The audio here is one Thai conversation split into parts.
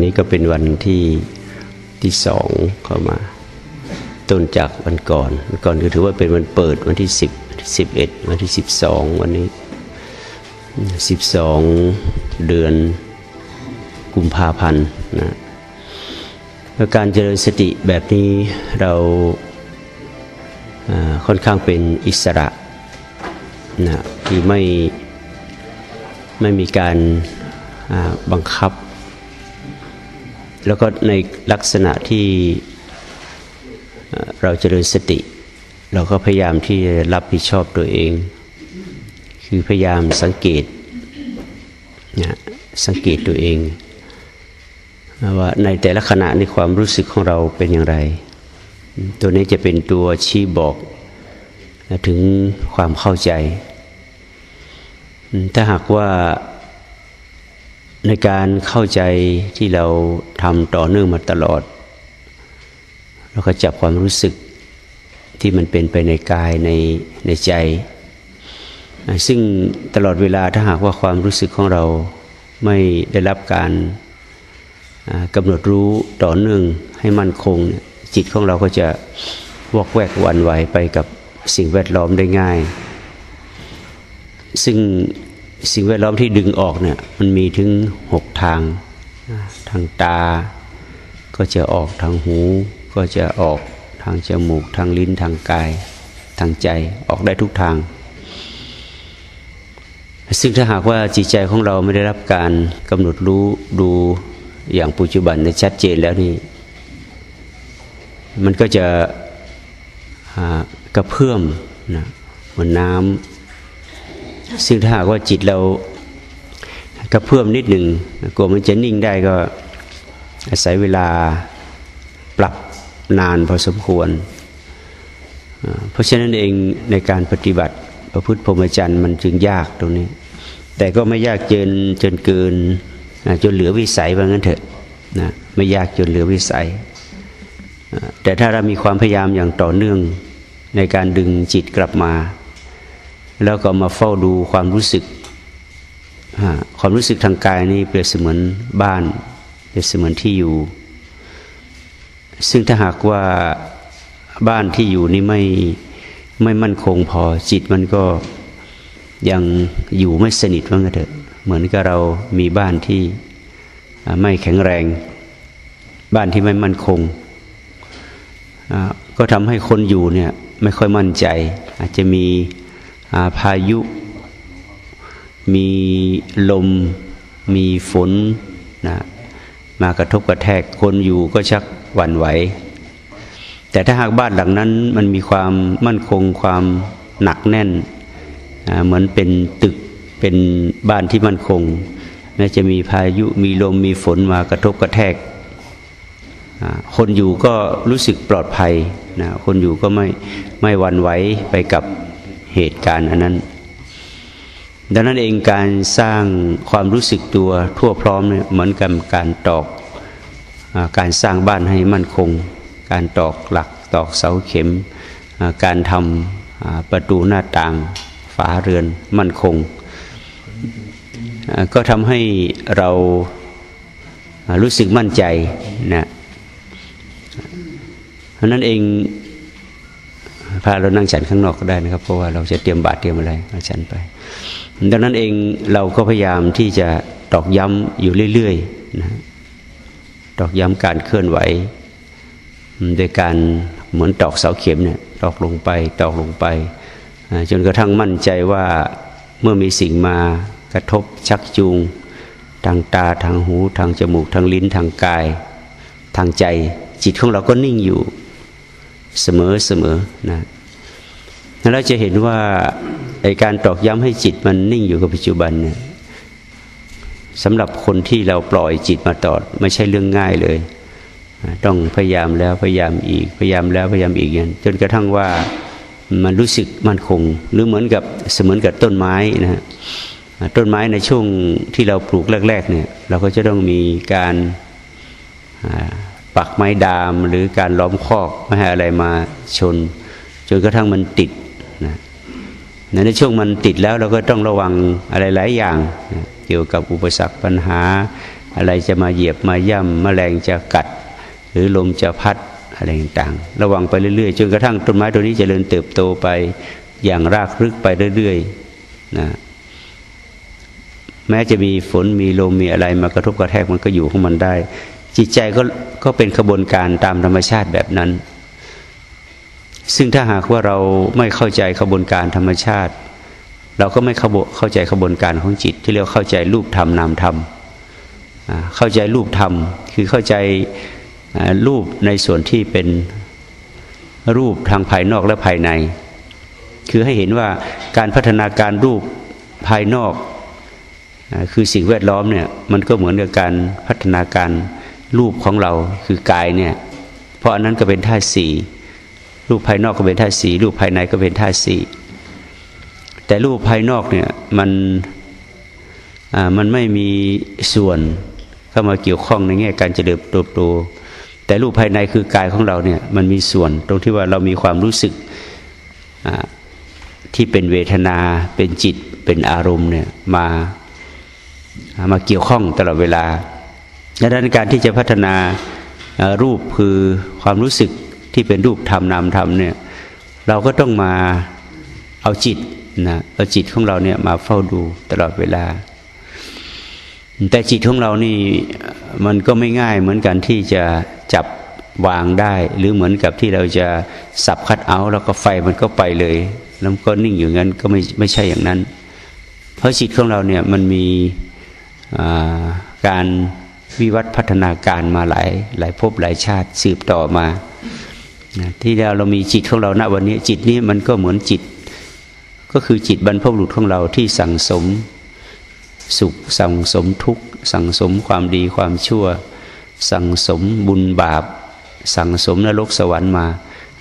นนี้ก็เป็นวันที่ที่สองเข้ามา ต้นจากวันก่อนวันก่อนก็ถือว่าเป็นวันเปิดวันที่สิบสิบเอ็ดวันที่สิบสองวันนี้สิบสองเดือนกุมภาพันธ์นะการเจริญสติแบบนี้เราค่อนข้างเป็นอิสระนะที่ไม่ไม่มีการบังคับ แล้วก็ในลักษณะที่เราจเจริญสติ เราก็พยายามที่จะรับผิดชอบตัวเอง คือพยายามสังเกตนะสังเกตตัวเองว่าในแต่ละขณะในความรู้สึกของเราเป็นอย่างไร ตัวนี้จะเป็นตัวชี้บอกถึงความเข้าใจ ถ้าหากว่า ในการเข้าใจที่เราทำต่อเนื่องมาตลอดเราก็จับความรู้สึกที่มันเป็นไปในกายในในใจ ซึ่งตลอดเวลาถ้าหากว่าความรู้สึกของเราไม่ได้รับการกำหนดรู้ต่อเนื่องให้มั่นคง จิตของเราก็จะวอกแวกวันไหวไปกับสิ่งแวดล้อมได้ง่าย ซึ่ง สิ่งแวดล้อมที่ดึงออกเนี่ยมันมีถึงหกทาง ทางตา ก็จะออกทางหู ก็จะออกทางจมูก ทางลิ้นทางกาย ทางใจออกได้ทุกทาง ซึ่งถ้าหากว่าจิตใจของเราไม่ได้รับการกำหนดรู้ดูอย่างปัจจุบันในชัดเจนแล้วนี่ มันก็จะกระเพื่อมนะเหมือนน้ำ ซึ่งถ้าหากว่าจิตเรากระเพื่อมนิดหนึ่งกลัวมันจะนิ่งได้ก็อาศัยเวลาปรับนานพอสมควร เพราะฉะนั้นเองในการปฏิบัติประพฤติพรหมจรรย์มันจึงยากตรงนี้ แต่ก็ไม่ยากเกินจนเกินจนเหลือวิสัยว่างั้นเถอะนะไม่ยากจนเหลือวิสัย แต่ถ้าเรามีความพยายามอย่างต่อเนื่องในการดึงจิตกลับมา แล้วก็มาเฝ้าดูความรู้สึก ความรู้สึกทางกายนี่เปรียบเสมือนบ้าน เปรียบเสมือนที่อยู่ ซึ่งถ้าหากว่าบ้านที่อยู่นี่ไม่ไม่มั่นคงพอจิตมันก็ยังอยู่ไม่สนิทว่างั้นเถอะเหมือนกับเรามีบ้านที่ไม่แข็งแรง บ้านที่ไม่มั่นคง ก็ทำให้คนอยู่เนี่ยไม่ค่อยมั่นใจ อาจจะมี พายุ มีลม มีฝนนะมากระทบกระแทกคนอยู่ก็ชักหวั่นไหว แต่ถ้าหากบ้านหลังนั้นมันมีความมั่นคงความหนักแน่น เหมือนเป็นตึกเป็นบ้านที่มั่นคงแม้จะมีพายุมีลมมีฝนมากระทบกระแทก คนอยู่ก็รู้สึกปลอดภัยนะคนอยู่ก็ไม่ไม่หวั่นไหวไปกับ เหตุการณ์อันนั้น ดังนั้นเองการสร้างความรู้สึกตัวทั่วพร้อมเนี่ยเหมือนกับการตอกอการสร้างบ้านให้มั่นคง การตอกหลักตอกเสาเข็ม การทำประตูหน้าต่างฝาเรือนมั่นคง ก็ทำให้เรารู้สึกมั่นใจนะเพราะนั้นเอง พาเรานั่งฉันข้างนอกก็ได้นะครับ เพราะว่าเราจะเตรียมบาตรเตรียมอะไรมาฉันไป ดังนั้นเองเราก็พยายามที่จะตอกย้ำอยู่เรื่อยๆนะตอกย้ำการเคลื่อนไหวโดยการเหมือนตอกเสาเข็มเนี่ยตอกลงไปตอกลงไป จนกระทั่งมั่นใจว่าเมื่อมีสิ่งมากระทบชักจูง ทางตาทางหู ทางจมูก ทางลิ้นทางกาย ทางใจ จิตของเราก็นิ่งอยู่ เสมอเสมอนะแล้วเราจะเห็นว่าไอการตอกย้ำให้จิตมันนิ่งอยู่กับปัจจุบันเนี่ยสำหรับคนที่เราปล่อยจิตมาตอด ไม่ใช่เรื่องง่ายเลย ต้องพยายามแล้วพยายามอีกพยายามแล้วพยายามอีกอย่างจนกระทั่งว่ามันรู้สึกมั่นคง หรือเหมือนกับเสมือนกับต้นไม้นะฮะต้นไม้ในช่วงที่เราปลูกแรกๆเนี่ยเราก็จะต้องมีการ ปักไม้ดามหรือการล้อมคอกไม่ให้อะไรมาชนจนกระทั่งมันติดนะในช่วงมันติดแล้วเราก็ต้องระวังอะไรหลายอย่างนะเกี่ยวกับอุปสรรคปัญหา อะไรจะมาเหยียบมาย่ำแมลงจะกัด หรือลมจะพัดอะไรต่างๆระวังไปเรื่อยๆจนกระทั่งต้นไม้ตัวนี้จเจริญเติบโตไปอย่างรากลึกไปเรื่อยๆนะแม้จะมีฝนมีลมมีอะไรมากระทบกระแทกมันก็อยู่ของมันได้ จิตใจก็ก็เป็นขบวนการตามธรรมชาติแบบนั้น ซึ่งถ้าหากว่าเราไม่เข้าใจขบวนการธรรมชาติ เราก็ไม่เข้าใจขบวนการของจิต ที่เรียกเข้าใจรูปธรรมนามธรรมเข้าใจรูปธรรม คือเข้าใจรูปในส่วนที่เป็นรูปทางภายนอกและภายใน คือให้เห็นว่าการพัฒนาการรูปภายนอก คือสิ่งแวดล้อมเนี่ยมันก็เหมือนกับการพัฒนาการ รูปของเราคือกายเนี่ย เพราะอันนั้นก็เป็นธาตุสี่รูปภายนอกก็เป็นธาตุสี่รูปภายในก็เป็นธาตุสี่แต่รูปภายนอกเนี่ยมันมันไม่มีส่วนเข้ามาเกี่ยวข้องในแง่การเจริญเติบโตแต่รูปภายในคือกายของเราเนี่ยมันมีส่วนตรงที่ว่าเรามีความรู้สึกที่เป็นเวทนาเป็นจิตเป็นอารมณ์เนี่ยมามาเกี่ยวข้องตลอดเวลา ดังนั้นการที่จะพัฒนารูปคือความรู้สึกที่เป็นรูปธรรมนามธรรมเนี่ยเราก็ต้องมาเอาจิตนะเอาจิตของเราเนี่ยมาเฝ้าดูตลอดเวลา แต่จิตของเรานี่มันก็ไม่ง่ายเหมือนกันที่จะจับวางได้ หรือเหมือนกับที่เราจะสับคัดเอา แล้วก็ไฟมันก็ไปเลย แล้วก็นิ่งอยู่งั้นก็ไม่ไม่ใช่อย่างนั้น เพราะจิตของเราเนี่ยมันมีการ วิวัฒพัฒนาการมาหลายหลายภพหลายชาติสืบต่อมาที่เราเรามีจิตของเราณวันนี้ จิตนี้มันก็เหมือนจิต ก็คือจิตบรรพบุรุษของเราที่สั่งสมสุขสั่งสมทุกข์สั่งสมความดีความชั่ว สั่งสมบุญบาป สั่งสมนรกสวรรค์มา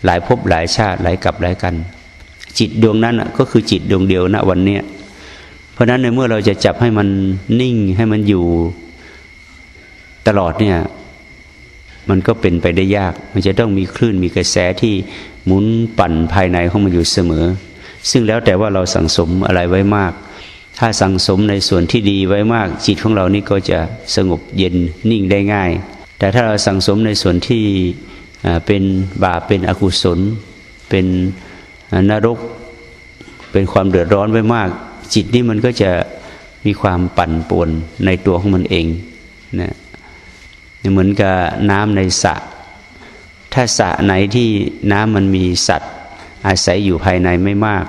หลายภพหลายชาติหลายกับหลายกัน จิตดวงนั้นก็คือจิตดวงเดียวณวันนี้เพราะนั้นในเมื่อเราจะจับให้มันนิ่งให้มันอยู่ ตลอดเนี่ยมันก็เป็นไปได้ยาก มันจะต้องมีคลื่นมีกระแสที่หมุนปั่นภายในของมันอยู่เสมอ ซึ่งแล้วแต่ว่าเราสั่งสมอะไรไว้มาก ถ้าสั่งสมในส่วนที่ดีไว้มาก จิตของเรานี่ก็จะสงบเย็นนิ่งได้ง่าย แต่ถ้าเราสั่งสมในส่วนที่เป็นบาปเป็นอกุศล เป็นนรก เป็นความเดือดร้อนไว้มาก จิตนี่มันก็จะมีความปั่นป่วนในตัวของมันเองนะ เหมือนกับน้ำในสระถ้าสระไหนที่น้ำมันมีสัตว์ อาศัยอยู่ภายในไม่มาก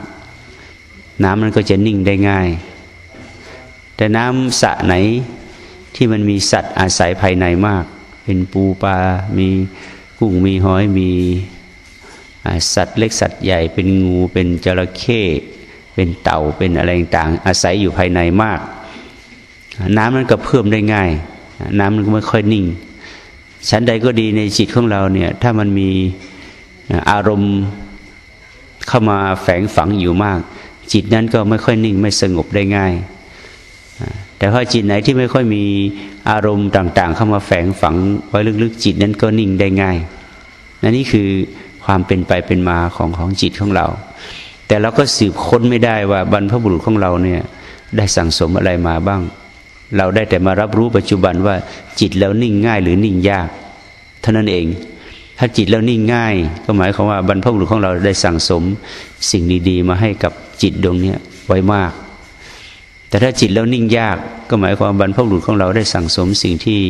น้ำมันก็จะนิ่งได้ง่าย แต่น้ำสระไหนที่มันมีสัตว์อาศัยภายในมาก เป็นปูปลา มีกุ้งมีหอยมีสัตว์เล็กสัตว์ใหญ่เป็นงูเป็นจระเข้เป็นเต่าเป็นอะไรต่างอาศัยอยู่ภายในมาก น้ำมันก็เพิ่มได้ง่าย น้ำมันก็ไม่ค่อยนิ่งชั้นใดก็ดีในจิตของเราเนี่ย ถ้ามันมีอารมณ์เข้ามาแฝงฝังอยู่มาก จิตนั้นก็ไม่ค่อยนิ่งไม่สงบได้ง่าย แต่พอจิตไหนที่ไม่ค่อยมีอารมณ์ต่าง ๆ เข้ามาแฝงฝังไว้ลึกๆ จิตนั้นก็นิ่งได้ง่ายนั่นนี่คือความเป็นไปเป็นมาของของจิตของเรา แต่เราก็สืบค้นไม่ได้ว่าบรรพบุรุษของเราเนี่ยได้สั่งสมอะไรมาบ้าง เราได้แต่มารับรู้ปัจจุบันว่าจิตแล้วนิ่งง่ายหรือนิ่งยากเท่านั้นเอง ถ้าจิตแล้วนิ่งง่าย ก็หมายความว่าบรรพบุรุษของเราได้สั่งสมสิ่งดี ๆ มาให้กับจิตดวงนี้ไว้มาก แต่ถ้าจิตแล้วนิ่งยาก ก็หมายความว่าบรรพบุรุษของเราได้สั่งสมสิ่งที่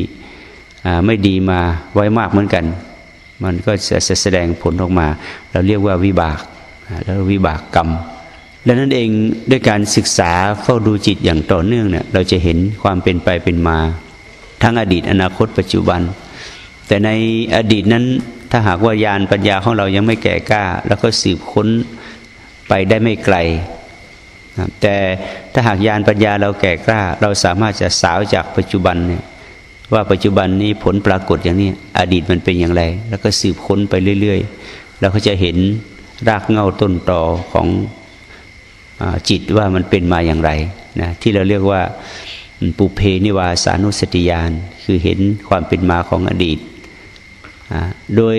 ไม่ดีมาไว้มากเหมือนกัน มันก็จะแสดงผลออกมา เราเรียกว่าวิบากแล้ววิบากกรรม ดังนั้นเองด้วยการศึกษาเฝ้าดูจิตอย่างต่อเนื่องเนี่ยเราจะเห็นความเป็นไปเป็นมา ทั้งอดีตอนาคตปัจจุบัน แต่ในอดีตนั้นถ้าหากว่ายานปัญญาของเรายังไม่แก่กล้า แล้วก็สืบค้นไปได้ไม่ไกล แต่ถ้าหากยานปัญญาเราแก่กล้า เราสามารถจะสาวจากปัจจุบันเนี่ยว่าปัจจุบันนี้ผลปรากฏอย่างนี้อดีตมันเป็นอย่างไร แล้วก็สืบค้นไปเรื่อย ๆ เราก็จะเห็นรากเงาต้นตอของ จิตว่ามันเป็นมาอย่างไรนะที่เราเรียกว่าปุเพนิวาสานุสติยาน คือเห็นความเป็นมาของอดีต โดย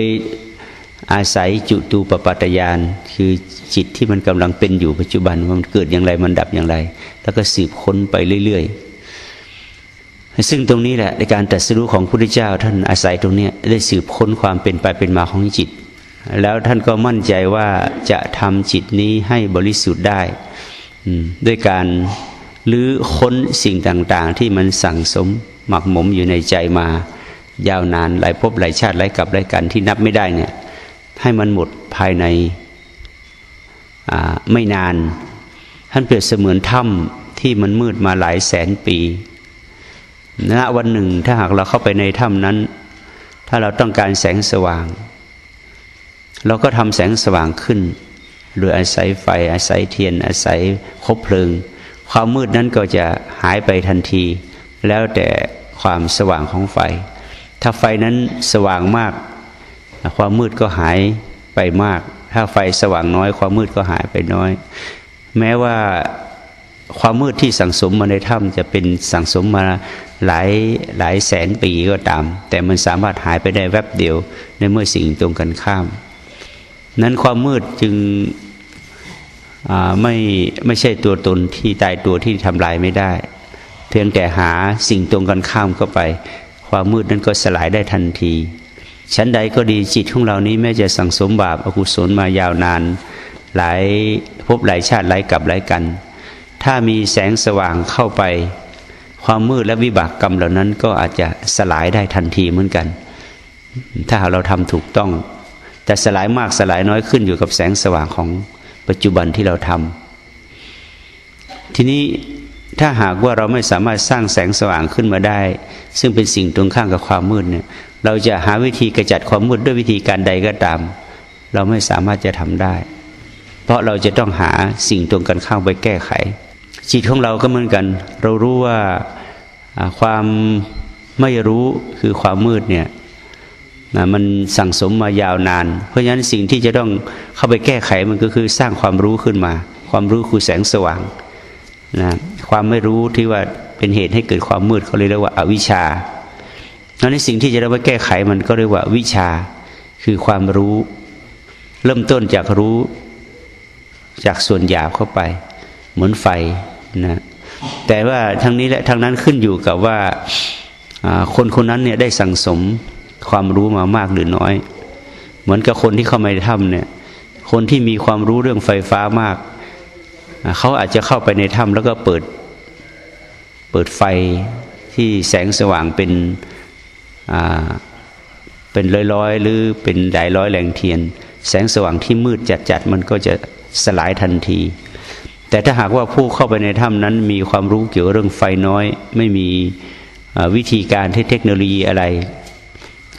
อาศัยจุตูปปัตยาน คือจิตที่มันกำลังเป็นอยู่ปัจจุบันมันเกิดอย่างไรมันดับอย่างไร แล้วก็สืบค้นไปเรื่อยๆ ซึ่งตรงนี้แหละในการตรัสรู้ของพระพุทธเจ้า ท่านอาศัยตรงนี้ได้สืบค้นความเป็นไปเป็นมาของจิต แล้วท่านก็มั่นใจว่าจะทำจิตนี้ให้บริสุทธิ์ได้ ด้วยการลื้อค้นสิ่งต่าง ๆ ที่มันสั่งสม หมักหมมอยู่ในใจมา ยาวนานหลายภพหลายชาติหลายกับหลายกันที่นับไม่ได้เนี่ย ให้มันหมดภายในไม่นาน ท่านเปรียบเสมือนถ้ำที่มันมืดมาหลายแสนปีณวันหนึ่งถ้าหากเราเข้าไปในถ้ำนั้น ถ้าเราต้องการแสงสว่าง เราก็ทำแสงสว่างขึ้น โดยอาศัยไฟ อาศัยเทียน อาศัยคบเพลิง ความมืดนั้นก็จะหายไปทันที แล้วแต่ความสว่างของไฟ ถ้าไฟนั้นสว่างมาก ความมืดก็หายไปมาก ถ้าไฟสว่างน้อย ความมืดก็หายไปน้อย แม้ว่าความมืดที่สังสมมาในถ้ำจะเป็นสังสมมาหลายหลายแสนปีก็ตาม แต่มันสามารถหายไปได้แวบเดียว ในเมื่อสิ่งตรงกันข้าม นั้นความมืดจึงไม่ไม่ใช่ตัวตนที่ตายตัวที่ทำลายไม่ได้ เพียงแต่หาสิ่งตรงกันข้ามเข้าไป ความมืดนั้นก็สลายได้ทันทีชั้นใดก็ดีจิตของเรานี้แม้จะสั่งสมบาปอกุศลมายาวนาน หลายพบหลายชาติหลายกับหลายกัน ถ้ามีแสงสว่างเข้าไป ความมืดและวิบากกรรมเหล่านั้นก็อาจจะสลายได้ทันทีเหมือนกัน ถ้าเราทำถูกต้อง แต่สลายมากสลายน้อยขึ้นอยู่กับแสงสว่างของปัจจุบันที่เราทำทีนี้ถ้าหากว่าเราไม่สามารถสร้างแสงสว่างขึ้นมาได้ ซึ่งเป็นสิ่งตรงข้ามกับความมืดเนี่ย เราจะหาวิธีกระจัดความมืดด้วยวิธีการใดก็ตาม เราไม่สามารถจะทำได้ เพราะเราจะต้องหาสิ่งตรงกันข้ามไปแก้ไข จิตของเราก็เหมือนกัน เรารู้ว่าความไม่รู้คือความมืดเนี่ย นะมันสั่งสมมายาวนาน เพราะฉะนั้นสิ่งที่จะต้องเข้าไปแก้ไขมันก็คือสร้างความรู้ขึ้นมา ความรู้คือแสงสว่างนะความไม่รู้ที่ว่าเป็นเหตุให้เกิดความมืดเขาเรียกว่าอาวิชชาแล้วในสิ่งที่จะเราไปแก้ไขมันก็เรียกว่าวิชาคือความรู้ เริ่มต้นจากรู้จากส่วนหยาบเข้าไป เหมือนไฟนะแต่ว่าทั้งนี้และทั้งนั้นขึ้นอยู่กับว่าคนคนนั้นเนี่ยได้สั่งสม ความรู้มามากหรือน้อย เหมือนกับคนที่เข้ามาในถ้ำเนี่ย คนที่มีความรู้เรื่องไฟฟ้ามาก เขาอาจจะเข้าไปในถ้ำแล้วก็เปิดเปิดไฟที่แสงสว่างเป็นเป็นร้อยๆ หรือเป็นหลายร้อยแหล่งเทียน แสงสว่างที่มืดจัดๆมันก็จะสลายทันที แต่ถ้าหากว่าผู้เข้าไปในถ้ำนั้น มีความรู้เกี่ยวเรื่องไฟน้อย ไม่มีวิธีการเทคโนโลยีอะไร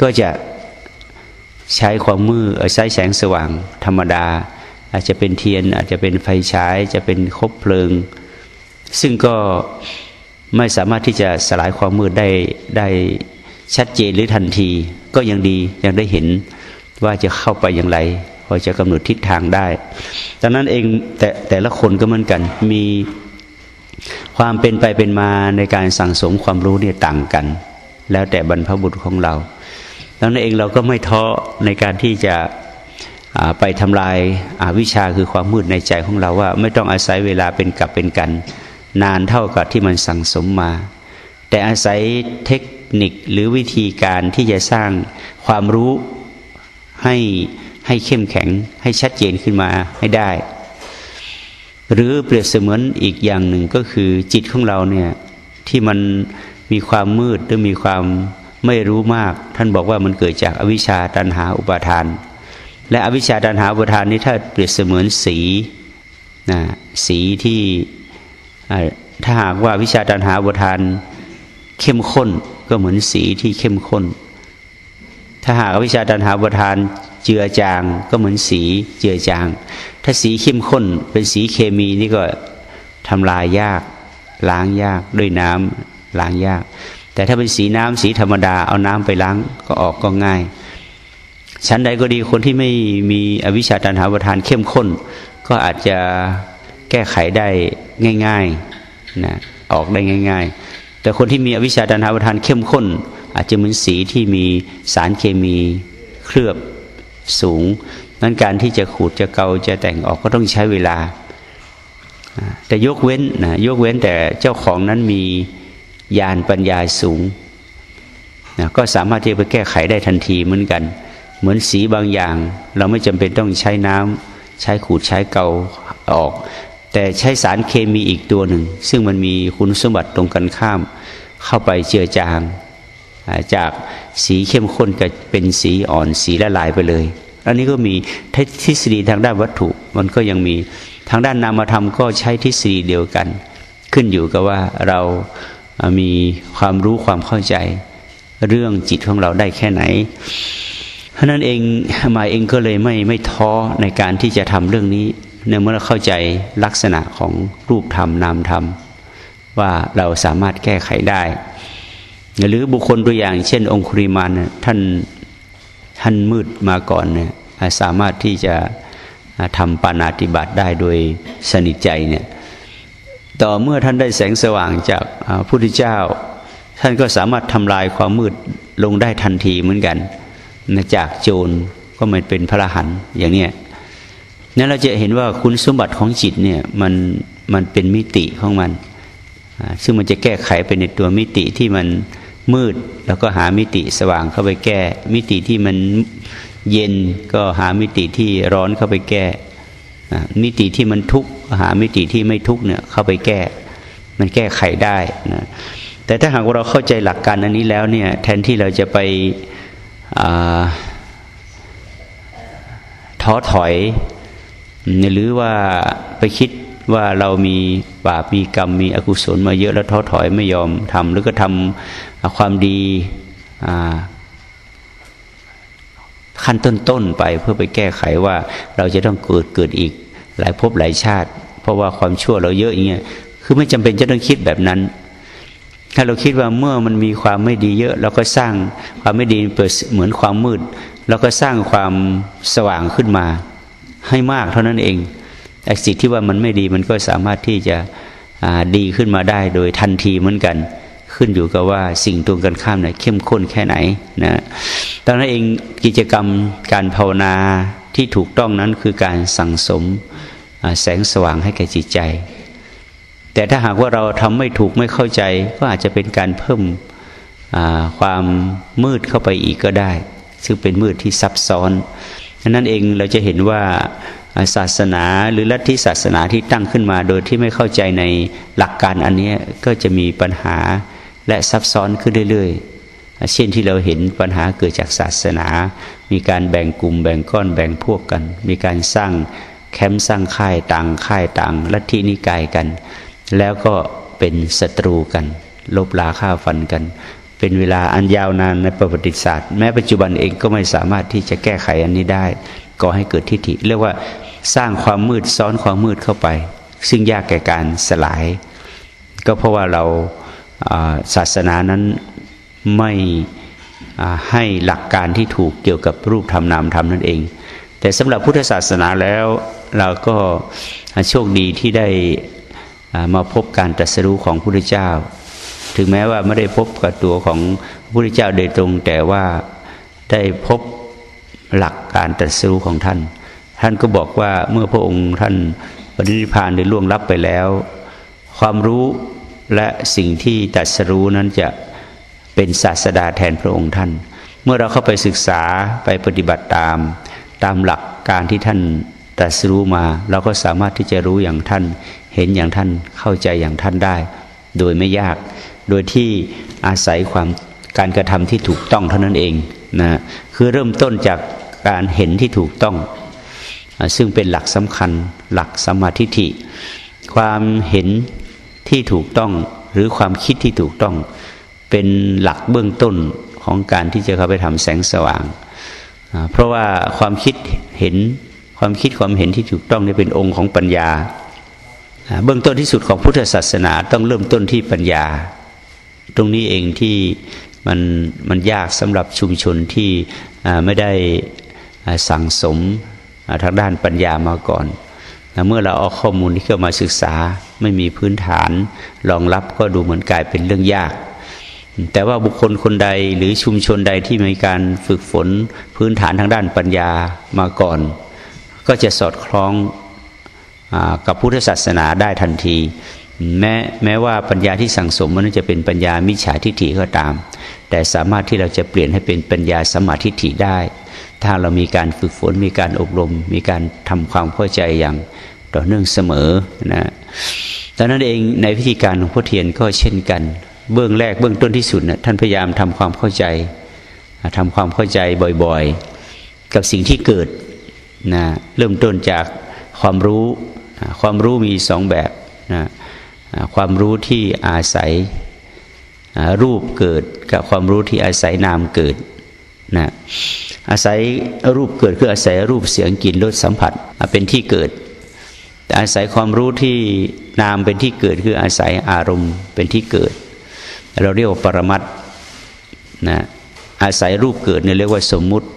ก็จะใช้ความมืดใช้แสงสว่างธรรมดา อาจจะเป็นเทียน อาจจะเป็นไฟฉายจะเป็นคบเพลิง ซึ่งก็ไม่สามารถที่จะสลายความมืดได้ได้ชัดเจนหรือทันที ก็ยังดียังได้เห็นว่าจะเข้าไปอย่างไรพอจะกำหนดทิศทางได้ดังนั้นเองแต่แต่ละคนก็เหมือนกันมีความเป็นไปเป็นมาในการสั่งสมความรู้เนี่ยต่างกัน แล้วแต่บรรพบุรุษของเรา ดังนั้นเองเราก็ไม่ท้อในการที่จะไปทำลายอาวิชาคือความมืดในใจของเราว่า ไม่ต้องอาศัยเวลาเป็นกับเป็นกัน นานเท่ากับที่มันสั่งสมมา แต่อาศัยเทคนิคหรือวิธีการที่จะสร้างความรู้ให้ให้เข้มแข็งให้ชัดเจนขึ้นมาให้ได้ หรือเปรียบเสมือนอีกอย่างหนึ่งก็คือจิตของเราเนี่ยที่มันมีความมืดหรือมีความ ไม่รู้มาก ท่านบอกว่ามันเกิดจากอวิชชาตันหาอุปาทาน และอวิชชาตันหาอุปาทานนี้ถ้าเปรียบเสมือนสีนะสีที่ถ้าหากว่าวิชาตันหาอุปาทานเข้มข้นก็เหมือนสีที่เข้มข้น ถ้าหากวิชาตันหาอุปาทานเจือจางก็เหมือนสีเจือจาง ถ้าสีเข้มข้นเป็นสีเคมีนี่ก็ทำลายยากล้างยากด้วยน้ำล้างยาก แต่ถ้าเป็นสีน้ำสีธรรมดาเอาน้ำไปล้างก็ออกก็ง่าย ชั้นใดก็ดีคนที่ไม่มีอวิชชาตันหาประทานเข้มข้น ก็อาจจะแก้ไขได้ง่ายๆนะออกได้ง่าย ๆ แต่คนที่มีอวิชชาตันหาประทานเข้มข้น อาจจะเหมือนสีที่มีสารเคมีเคลือบสูงนั้นการที่จะขูดจะเกาจะแต่งออกก็ต้องใช้เวลาแต่ยกเว้นนะยกเว้นแต่เจ้าของนั้นมี ญาณปัญญาสูงนะก็สามารถที่จะไปแก้ไขได้ทันทีเหมือนกัน เหมือนสีบางอย่าง เราไม่จำเป็นต้องใช้น้ำใช้ขูดใช้เกาออก แต่ใช้สารเคมีอีกตัวหนึ่ง ซึ่งมันมีคุณสมบัติตรงกันข้าม เข้าไปเจือจาง จากสีเข้มข้นก็เป็นสีอ่อนสีละลายไปเลย อันนี้ก็มีทฤษฎีทางด้านวัตถุ มันก็ยังมีทางด้านนามธรรมก็ใช้ทฤษฎีเดียวกัน ขึ้นอยู่กับว่าเรา มีความรู้ความเข้าใจเรื่องจิตของเราได้แค่ไหนเพราะนั้นเองมาเองก็เลยไม่ไม่ท้อในการที่จะทำเรื่องนี้เนื่องเมื่อเราเข้าใจลักษณะของรูปธรรมนามธรรม ว่าเราสามารถแก้ไขได้ หรือบุคคลตัวอย่างเช่น องคุริมานท่านท่านมืดมาก่อนเนี่ยสามารถที่จะทำปานาติบัติได้โดยสนิทใจเนี่ย ต่อเมื่อท่านได้แสงสว่างจากพระพุทธเจ้า ท่านก็สามารถทำลายความมืดลงได้ทันทีเหมือนกันจากโจรก็มันเป็นพระรหันอย่างนี้นั้นเราจะเห็นว่าคุณสมบัติของจิตเนี่ยมันมันเป็นมิติของมัน ซึ่งมันจะแก้ไขไปในตัวมิติที่มันมืดแล้วก็หามิติสว่างเข้าไปแก้ มิติที่มันเย็นก็หามิติที่ร้อนเข้าไปแก้ มิติที่มันทุกข์หามิติที่ไม่ทุกข์เนี่ยเข้าไปแก้ มันแก้ไขได้นะแต่ถ้าหากว่าเราเข้าใจหลักการอันนี้แล้วเนี่ยแทนที่เราจะไปท้อถอยหรือว่าไปคิดว่าเรามีบาปมีกรรมมีอกุศลมาเยอะแล้วท้อถอยไม่ยอมทำหรือก็ทำความดีขั้นต้นๆไปเพื่อไปแก้ไขว่าเราจะต้องเกิดเกิดอีก หลายภพหลายชาติ เพราะว่าความชั่วเราเยอะอย่างเงี้ยคือไม่จำเป็นจะต้องคิดแบบนั้น ถ้าเราคิดว่าเมื่อมันมีความไม่ดีเยอะ เราก็สร้างความไม่ดีเปิดเหมือนความมืดเราก็สร้างความสว่างขึ้นมา ให้มากเท่านั้นเองไอ้สิ่งที่ว่ามันไม่ดีมันก็สามารถที่จะดีขึ้นมาได้โดยทันทีเหมือนกัน ขึ้นอยู่กับว่าสิ่งตรงกันข้ามเนี่ยเข้มข้นแค่ไหนนะดังนั้นเองกิจกรรมการภาวนาที่ถูกต้องนั้นคือการสั่งสม แสงสว่างให้แก่จิตใจ แต่ถ้าหากว่าเราทำไม่ถูกไม่เข้าใจ ก็อาจจะเป็นการเพิ่มความมืดเข้าไปอีกก็ได้ ซึ่งเป็นมืดที่ซับซ้อนนั้นเองเราจะเห็นว่าศาสนาหรือลัทธิศาสนาที่ตั้งขึ้นมา โดยที่ไม่เข้าใจในหลักการอันนี้ก็จะมีปัญหาและซับซ้อนขึ้นเรื่อยๆ เช่นที่เราเห็นปัญหาเกิดจากศาสนา มีการแบ่งกลุ่มแบ่งก้อนแบ่งพวกกัน มีการสร้าง แคมป์สร้างค่ายต่างค่ายต่างลัทธินิกายกัน แล้วก็เป็นศัตรูกัน ลบลาฆ่าฟันกัน เป็นเวลาอันยาวนานในประวัติศาสตร์ แม้ปัจจุบันเองก็ไม่สามารถที่จะแก้ไขอันนี้ได้ก่อให้เกิดทิฏฐิ เรียกว่าสร้างความมืดซ้อนความมืดเข้าไป ซึ่งยากแก่การสลาย ก็เพราะว่าเราศาสนานั้นไม่ให้หลักการที่ถูกเกี่ยวกับรูปธรรมนามธรรมนั่นเอง แต่สำหรับพุทธศาสนาแล้ว เราก็โชคดีที่ได้มาพบการตรัสรู้ของพระพุทธเจ้า ถึงแม้ว่าไม่ได้พบกับตัวของพระพุทธเจ้าโดยตรง แต่ว่าได้พบหลักการตรัสรู้ของท่าน ท่านก็บอกว่าเมื่อพระองค์ท่านปฏินิพานได้ล่วงลับไปแล้ว ความรู้และสิ่งที่ตัดสรู้นั้นจะเป็นศาสดาแทนพระองค์ท่าน เมื่อเราเข้าไปศึกษาไปปฏิบัติตาม ตามหลักการที่ท่าน ตัดสรู้มา เราก็สามารถที่จะรู้อย่างท่าน เห็นอย่างท่านเข้าใจอย่างท่านได้ โดยไม่ยาก โดยที่อาศัยความการกระทำที่ถูกต้องเท่านั้นเองนะคือเริ่มต้นจากการเห็นที่ถูกต้อง ซึ่งเป็นหลักสำคัญหลักสมาธิิความเห็นที่ถูกต้องหรือความคิดที่ถูกต้อง เป็นหลักเบื้องต้นของการที่จะเข้าไปทำแสงสว่าง เพราะว่าความคิดเห็น ความคิดความเห็นที่ถูกต้องนี่เป็นองค์ของปัญญา เบื้องต้นที่สุดของพุทธศาสนาต้องเริ่มต้นที่ปัญญา ตรงนี้เองที่มันมันยากสำหรับชุมชนที่ไม่ได้สั่งสมทางด้านปัญญามาก่อนเมื่อเราเอาข้อมูลที่เข้ามาศึกษา ไม่มีพื้นฐานรองรับก็ดูเหมือนกลายเป็นเรื่องยาก แต่ว่าบุคคลคนใดหรือชุมชนใดที่มีการฝึกฝนพื้นฐานทางด้านปัญญามาก่อน ก็จะสอดคล้องอกับพุทธศาสนาได้ทันที แม้แม้ว่าปัญญาที่สั่งสมมันจะเป็นปัญญามิจฉาทิฏฐิก็ตาม แต่สามารถที่เราจะเปลี่ยนให้เป็นปัญญาสมาธิฏฐิได้ ถ้าเรามีการฝึกฝนมีการอบรม มีการทำความเข้าใจอย่างต่อเนื่องเสมอนะดังนั้นเองในพิธีการของพ่อเทียนก็เช่นกัน เบื้องแรกเบื้องต้นที่สุดนะท่านพยายามทำความเข้าใจทำความเข้าใจบ่อยๆ กับสิ่งที่เกิด นะเริ่มต้นจากความรู้ความรู้มีสองแบบนะความรู้ที่อาศัยรูปเกิดกับความรู้ที่อาศัยนามเกิดนะอาศัยรูปเกิดคืออาศัยรูปเสียงกลิ่นรสสัมผัสเป็นที่เกิด แต่อาศัยความรู้ที่นามเป็นที่เกิดคืออาศัยอารมณ์เป็นที่เกิด เราเรียกว่าปรมัตนะอาศัยรูปเกิดเนี่ยเรียกว่าสมมุติ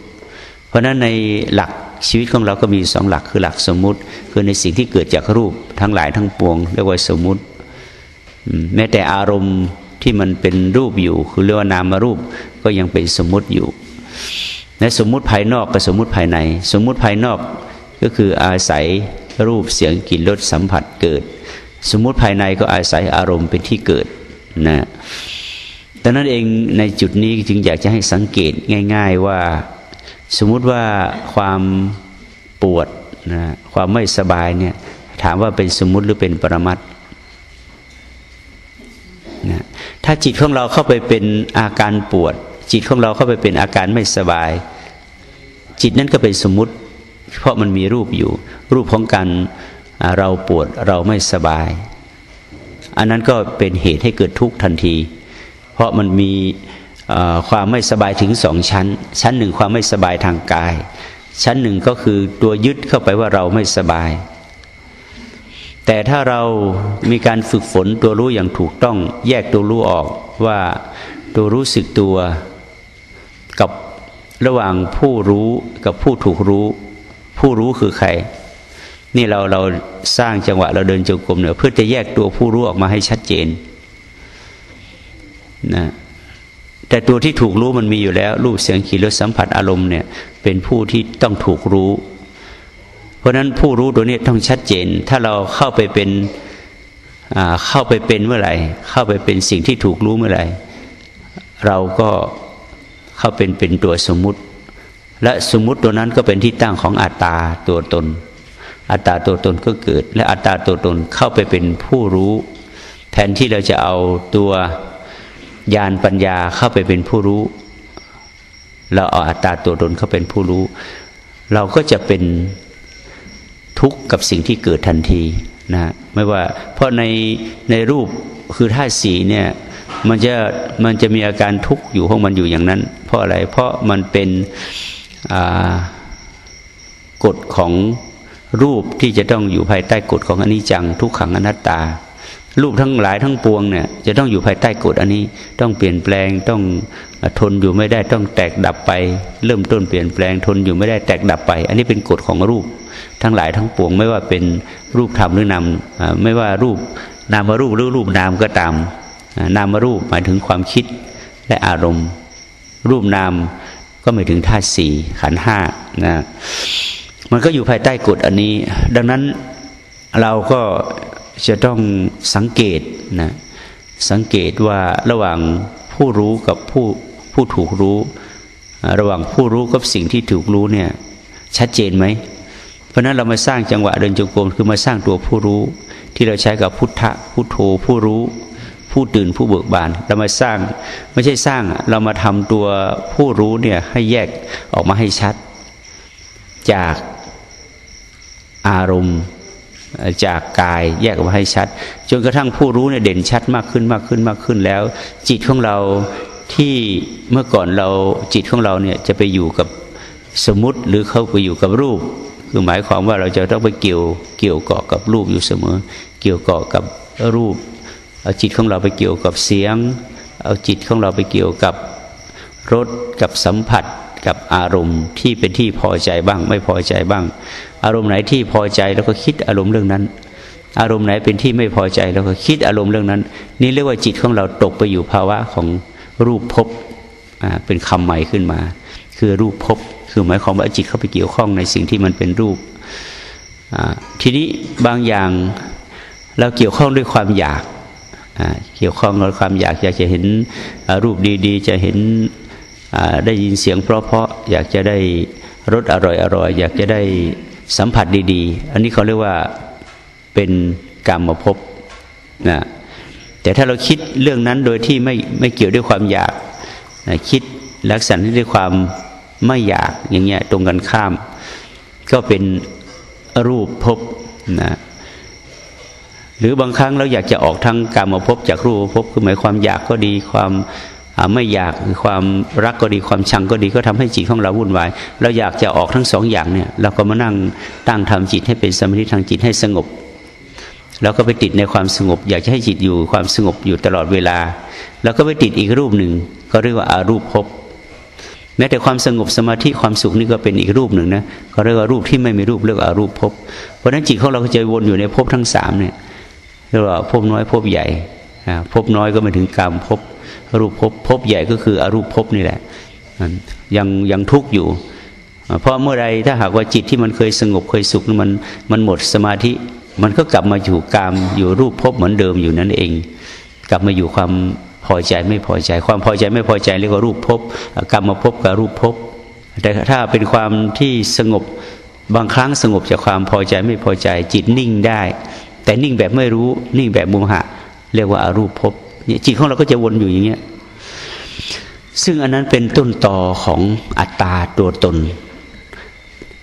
ราะฉะนั้นในหลักชีวิตของเราก็มีสองหลักคือหลักสมมุติ คือในสิ่งที่เกิดจากรูปทั้งหลายทั้งปวงเรียกว่าสมมุติแม้แต่อารมณ์ที่มันเป็นรูปอยู่ คือเรียกว่านามารูปก็ยังเป็นสมมุติอยู่ในสมมุติภายนอกกับสมมุติภายใน สมมุติภายนอกก็คืออาศัยรูปเสียงกลิ่นรสสัมผัสเกิด สมมุติภายในก็อาศัยอารมณ์เป็นที่เกิดนะดังนั้นเองในจุดนี้จึงอยากจะให้สังเกตง่าย ๆว่า สมมุติว่าความปวดนะความไม่สบายเนี่ย ถามว่าเป็นสมมุติหรือเป็นปรมัตนะถ้าจิตของเราเข้าไปเป็นอาการปวด จิตของเราเข้าไปเป็นอาการไม่สบาย จิตนั้นก็เป็นสมมุติ เพราะมันมีรูปอยู่ รูปของการเราปวดเราไม่สบาย อันนั้นก็เป็นเหตุให้เกิดทุกข์ทันที เพราะมันมี ความไม่สบายถึงสองชั้น ชั้นหนึ่งความไม่สบายทางกาย ชั้นหนึ่งก็คือตัวยึดเข้าไปว่าเราไม่สบาย แต่ถ้าเรามีการฝึกฝนตัวรู้อย่างถูกต้องแยกตัวรู้ออกว่าตัวรู้สึกตัวกับระหว่างผู้รู้กับผู้ถูกรู้ ผู้รู้คือใคร นี่เราเราสร้างจังหวะเราเดินจงกรมเนี่ยเพื่อจะแยกตัวผู้รู้ออกมาให้ชัดเจนนะ แต่ตัวที่ถูกรู้มันมีอยู่แล้ว รูปเสียงกลิ่นรสสัมผัสอารมณ์เนี่ยเป็นผู้ที่ต้องถูกรู้ เพราะฉะนั้นผู้รู้ตัวนี้ต้องชัดเจน ถ้าเราเข้าไปเป็นเข้าไปเป็นเมื่อไหร่ เข้าไปเป็นสิ่งที่ถูกรู้เมื่อไหร่ เราก็เข้าเป็นเป็นตัวสมมุติ และสมมุติตัวนั้นก็เป็นที่ตั้งของอัตตาตัวตน อัตตาตัวตนก็เกิด และอัตตาตัวตนเข้าไปเป็นผู้รู้ แทนที่เราจะเอาตัว ญาณปัญญาเข้าไปเป็นผู้รู้ เราเอาอัตตาตัวตนเข้าเป็นผู้รู้ เราก็จะเป็นทุกข์กับสิ่งที่เกิดทันทีนะไม่ว่าเพราะในในรูปคือท่าสีเนี่ยมันจะมันจะมีอาการทุกข์อยู่ของมันอยู่อย่างนั้น เพราะอะไรเพราะมันเป็นกฎของรูปที่จะต้องอยู่ภายใต้กฎของอนิจจัง ทุกขังอนัตตา รูปทั้งหลายทั้งปวงเนี่ยจะต้องอยู่ภายใต้กฎอันนี้ต้องเปลี่ยนแปลงต้องทนอยู่ไม่ได้ต้องแตกดับไป เริ่มต้นเปลี่ยนแปลงทนอยู่ไม่ได้แตกดับไป อันนี้เป็นกฎของรูป ทั้งหลายทั้งปวง ไม่ว่าเป็นรูปธรรมหรือนามไม่ว่ารูปนามรูปหรือรูปนามก็ตาม นามรูปหมายถึงความคิดและอารมณ์ รูปนามก็หมายถึงธาตุสี่ขันห้านะมันก็อยู่ภายใต้กฎอันนี้ ดังนั้นเราก็ จะต้องสังเกตนะสังเกตว่าระหว่างผู้รู้กับผู้ผู้ถูกรู้ ระหว่างผู้รู้กับสิ่งที่ถูกรู้เนี่ยชัดเจนไหม เพราะนั้นเรามาสร้างจังหวะเดินจงกรมคือมาสร้างตัวผู้รู้ ที่เราใช้กับพุทธะพุทโธผู้รู้ ผู้ตื่นผู้เบิกบานเรามาสร้างไม่ใช่สร้างเรามาทำตัวผู้รู้เนี่ยให้แยกออกมาให้ชัด จากอารมณ์ จากกายแยกออกมาให้ชัด จนกระทั่งผู้รู้เนี่ยเด่นชัดมากขึ้นมากขึ้นมากขึ้นแล้ว จิตของเราที่เมื่อก่อนเราจิตของเราเนี่ยจะไปอยู่กับสมมติหรือเข้าไปอยู่กับรูป คือหมายความว่าเราจะต้องไปเกี่ยวเกี่ยวเกาะกับรูปอยู่เสมอ เกี่ยวเกาะกับรูปเอาจิตของเราไปเกี่ยวกับเสียง เอาจิตของเราไปเกี่ยวกับรสกับสัมผัสกับอารมณ์ที่เป็นที่พอใจบ้าง ไม่พอใจบ้าง อารมณ์ไหนที่พอใจแล้วก็คิดอารมณ์เรื่องนั้น อารมณ์ไหนเป็นที่ไม่พอใจแล้วก็คิดอารมณ์เรื่องนั้น นี่เรียกว่าจิตของเราตกไปอยู่ภาวะของรูปภพเป็นคำใหม่ขึ้นมา คือรูปภพคือหมายความว่าจิตเข้าไปเกี่ยวข้องในสิ่งที่มันเป็นรูปทีนี้บางอย่างเราเกี่ยวข้องด้วยความอยากเกี่ยวข้องกับความอยากอยากจะเห็นรูปดีๆ จะเห็นได้ยินเสียงเพราะๆอยากจะได้รสอร่อยๆอยากจะได้ สัมผัสดี ๆ อันนี้เขาเรียกว่าเป็นกรรมมาพบนะแต่ถ้าเราคิดเรื่องนั้นโดยที่ไม่ไม่เกี่ยวด้วยความอยากนะคิดลักษณะที่ด้วยความไม่อยากอย่างเงี้ยตรงกันข้าม ก็เป็นรูปพบนะหรือบางครั้งเราอยากจะออกทั้งกรรมภพจากรูปภพคือหมายความอยากก็ดีความ ไม่อยากความรักก็ดีความชังก็ดีก็ทำให้จิตของเราวุ่นวาย เราอยากจะออกทั้งสองอย่างเนี่ยเราก็มานั่งตั้งทำจิตให้เป็นสมาธิทางจิตให้สงบเราก็ไปติดในความสงบ อยากจะให้จิตอยู่ความสงบอยู่ตลอดเวลา แล้วก็ไปติดอีกรูปหนึ่ง ก็เรียกว่าอารูปภพแม้แต่ความสงบสมาธิความสุขนี่ก็เป็นอีกรูปหนึ่งนะเขาเรียกว่ารูปที่ไม่มีรูปเรียกอารูปภพเพราะฉะนั้นจิตของเราก็จะวนอยู่ในภพทั้งสามเนี่ยเรียกว่าภพน้อยภพใหญ่ภพน้อยก็มาถึงกรรมภพ รูปภพภพใหญ่ก็คืออรูปภพนี่แหละยังยังทุกข์อยู่ เพราะเมื่อไรถ้าหากว่าจิตที่มันเคยสงบเคยสุขมันมันหมดสมาธิ มันก็กลับมาอยู่กรรมอยู่รูปภพเหมือนเดิมอยู่นั่นเอง กลับมาอยู่ความพอใจไม่พอใจ ความพอใจไม่พอใจเรียกว่ารูปภพกรรมมาพกับรูปภพแต่ถ้าเป็นความที่สงบบางครั้งสงบจากความพอใจไม่พอใจ จิตนิ่งได้ แต่นิ่งแบบไม่รู้นิ่งแบบมุมหะ เรียกว่าอารูปภพ เนี่ยจิตของเราก็จะวนอยู่อย่างเงี้ยซึ่งอันนั้นเป็นต้นต่อของอัตตาตัวตน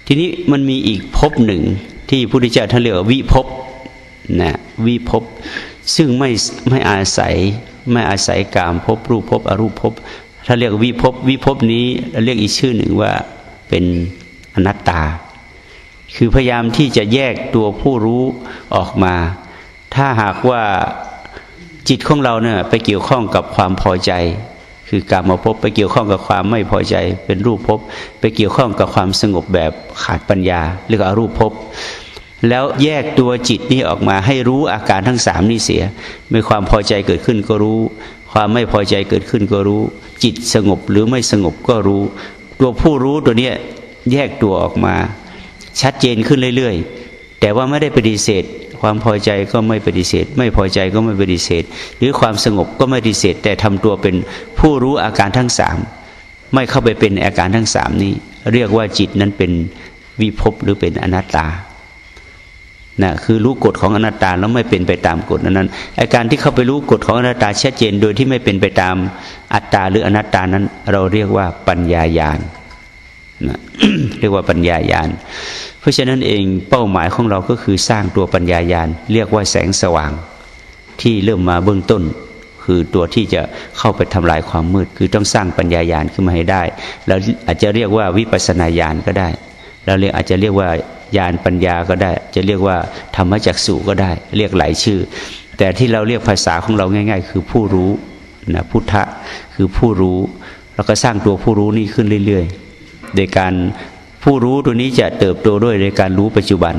ทีนี้มันมีอีกภพหนึ่งที่พระพุทธเจ้าท่านเรียกว่าวิภพนะวิภพซึ่งไม่ไม่อาศัยไม่อาศัยกามภพรูปภพอรูปภพถ้าเรียกวิภพวิภพนี้เรียกอีกชื่อหนึ่งว่าเป็นอนัตตา คือพยายามที่จะแยกตัวผู้รู้ออกมา ถ้าหากว่า จิตของเราเนี่ยไปเกี่ยวข้องกับความพอใจ คือกามมาพบไปเกี่ยวข้องกับความไม่พอใจ เป็นรูปภพไปเกี่ยวข้องกับความสงบแบบขาดปัญญาเรียกว่ารูปภพแล้วแยกตัวจิตนี้ออกมาให้รู้อาการทั้งสามนี้เสียมีความพอใจเกิดขึ้นก็รู้ ความไม่พอใจเกิดขึ้นก็รู้ จิตสงบหรือไม่สงบก็รู้ ตัวผู้รู้ตัวเนี้แยกตัวออกมา ชัดเจนขึ้นเรื่อย ๆ แต่ว่าไม่ได้ปฏิเสธ ความพอใจก็ไม่ปฏิเสธ ไม่พอใจก็ไม่ปฏิเสธ หรือความสงบก็ไม่ปฏิเสธ แต่ทำตัวเป็นผู้รู้อาการทั้งสามไม่เข้าไปเป็นอาการทั้งสามนี้ เรียกว่าจิตนั้นเป็นวิภพหรือเป็นอนัตตานะคือรู้กฎของอนัตตาแล้วไม่เป็นไปตามกฎนั้นไอการที่เข้าไปรู้กฎของอนัตตาชัดเจน โดยที่ไม่เป็นไปตามอัตตาหรืออนัตตานั้น เราเรียกว่าปัญญายาณนะเรียกว่าปัญญายาณ เพราะฉะนั้นเองเป้าหมายของเราก็คือสร้างตัวปัญญายาณเรียกว่าแสงสว่าง ที่เริ่มมาเบื้องต้น คือตัวที่จะเข้าไปทำลายความมืด คือต้องสร้างปัญญายาณขึ้นมาให้ได้เราอาจจะเรียกว่าวิปัสนาญาณก็ได้เราเรียกอาจจะเรียกว่าญาณปัญญาก็ได้ จะเรียกว่าธรรมจักสุก็ได้ เรียกหลายชื่อ แต่ที่เราเรียกภาษาของเราง่าย ๆ คือผู้รู้นะพุทธะคือผู้รู้เราก็สร้างตัวผู้รู้นี่ขึ้นเรื่อย ๆ โดยการ ผู้รู้ตัวนี้จะเติบโตด้วยในการรู้ปัจจุบัน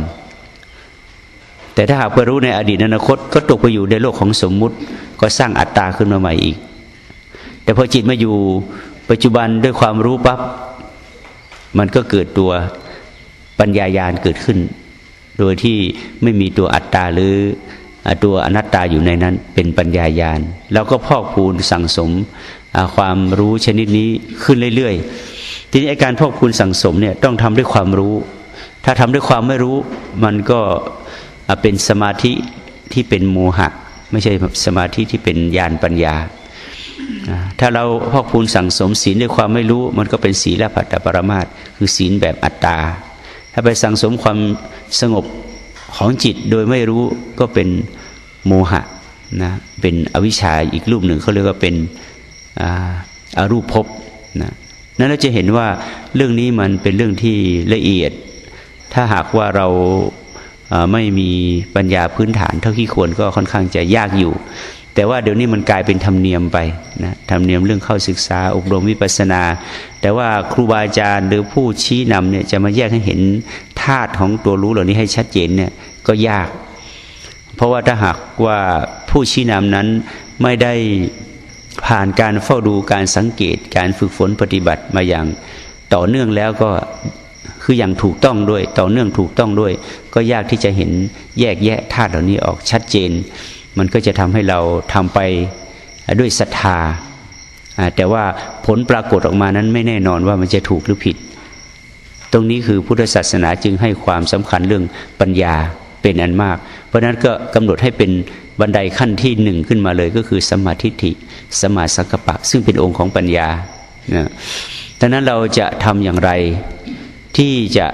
แต่ถ้าหากไปรู้ในอดีตอนาคต ก็ตกไปอยู่ในโลกของสมมุติ ก็สร้างอัตตาขึ้นมาใหม่อีก แต่พอจิตมาอยู่ปัจจุบันด้วยความรู้ปับ๊บมันก็เกิดตัวปัญญายาณเกิดขึ้น โดยที่ไม่มีตัวอัตตาหรือตัวอนัตตาอยู่ในนั้นเป็นปัญญายาณแล้วก็พอกพูนสั่งสมความรู้ชนิดนี้ขึ้นเรื่อยๆ ทีนี้การพอกพูนสั่งสมเนี่ยต้องทำด้วยความรู้ ถ้าทำด้วยความไม่รู้มันก็เป็นสมาธิที่เป็นโมหะ ไม่ใช่สมาธิที่เป็นญาณปัญญา ถ้าเราพอกพูนสั่งสมศีลด้วยความไม่รู้ มันก็เป็นศีลผัตตปรมาตคือศีลแบบอัตตา ถ้าไปสั่งสมความสงบของจิตโดยไม่รู้ก็เป็นโมหะนะเป็นอวิชชาอีกรูปหนึ่งเขาเรียกว่าเป็นอารูปภพนะ นั้นเราจะเห็นว่าเรื่องนี้มันเป็นเรื่องที่ละเอียด ถ้าหากว่าเราไม่มีปัญญาพื้นฐานเท่าที่ควรก็ค่อนข้างจะยากอยู่ แต่ว่าเดี๋ยวนี้มันกลายเป็นธรรมเนียมไปนะธรรมเนียมเรื่องเข้าศึกษาอบรมวิปัสนา แต่ว่าครูบาอาจารย์หรือผู้ชี้นำเนี่ยจะมาแยกให้เห็นธาตุของตัวรู้เหล่านี้ให้ชัดเจนเนี่ยก็ยาก เพราะว่าถ้าหากว่าผู้ชี้นำนั้นไม่ได้ ผ่านการเฝ้าดูการสังเกตการฝึกฝนปฏิบัติมาอย่างต่อเนื่องแล้วก็คืออย่างถูกต้องด้วย ต่อเนื่องถูกต้องด้วย ก็ยากที่จะเห็นแยกแยะธาตุเหล่านี้ออกชัดเจน มันก็จะทำให้เราทำไปด้วยศรัทธา แต่ว่าผลปรากฏออกมานั้นไม่แน่นอนว่ามันจะถูกหรือผิด ตรงนี้คือพุทธศาสนาจึงให้ความสำคัญเรื่องปัญญาเป็นอันมาก เพราะนั้นก็กำหนดให้เป็น บันไดขั้นที่หนึ่งขึ้นมาเลยก็คือสมาธิิสมาสังกปะ ซึ่งเป็นองค์ของปัญญานะดังนั้นเราจะทำอย่างไรที่จะ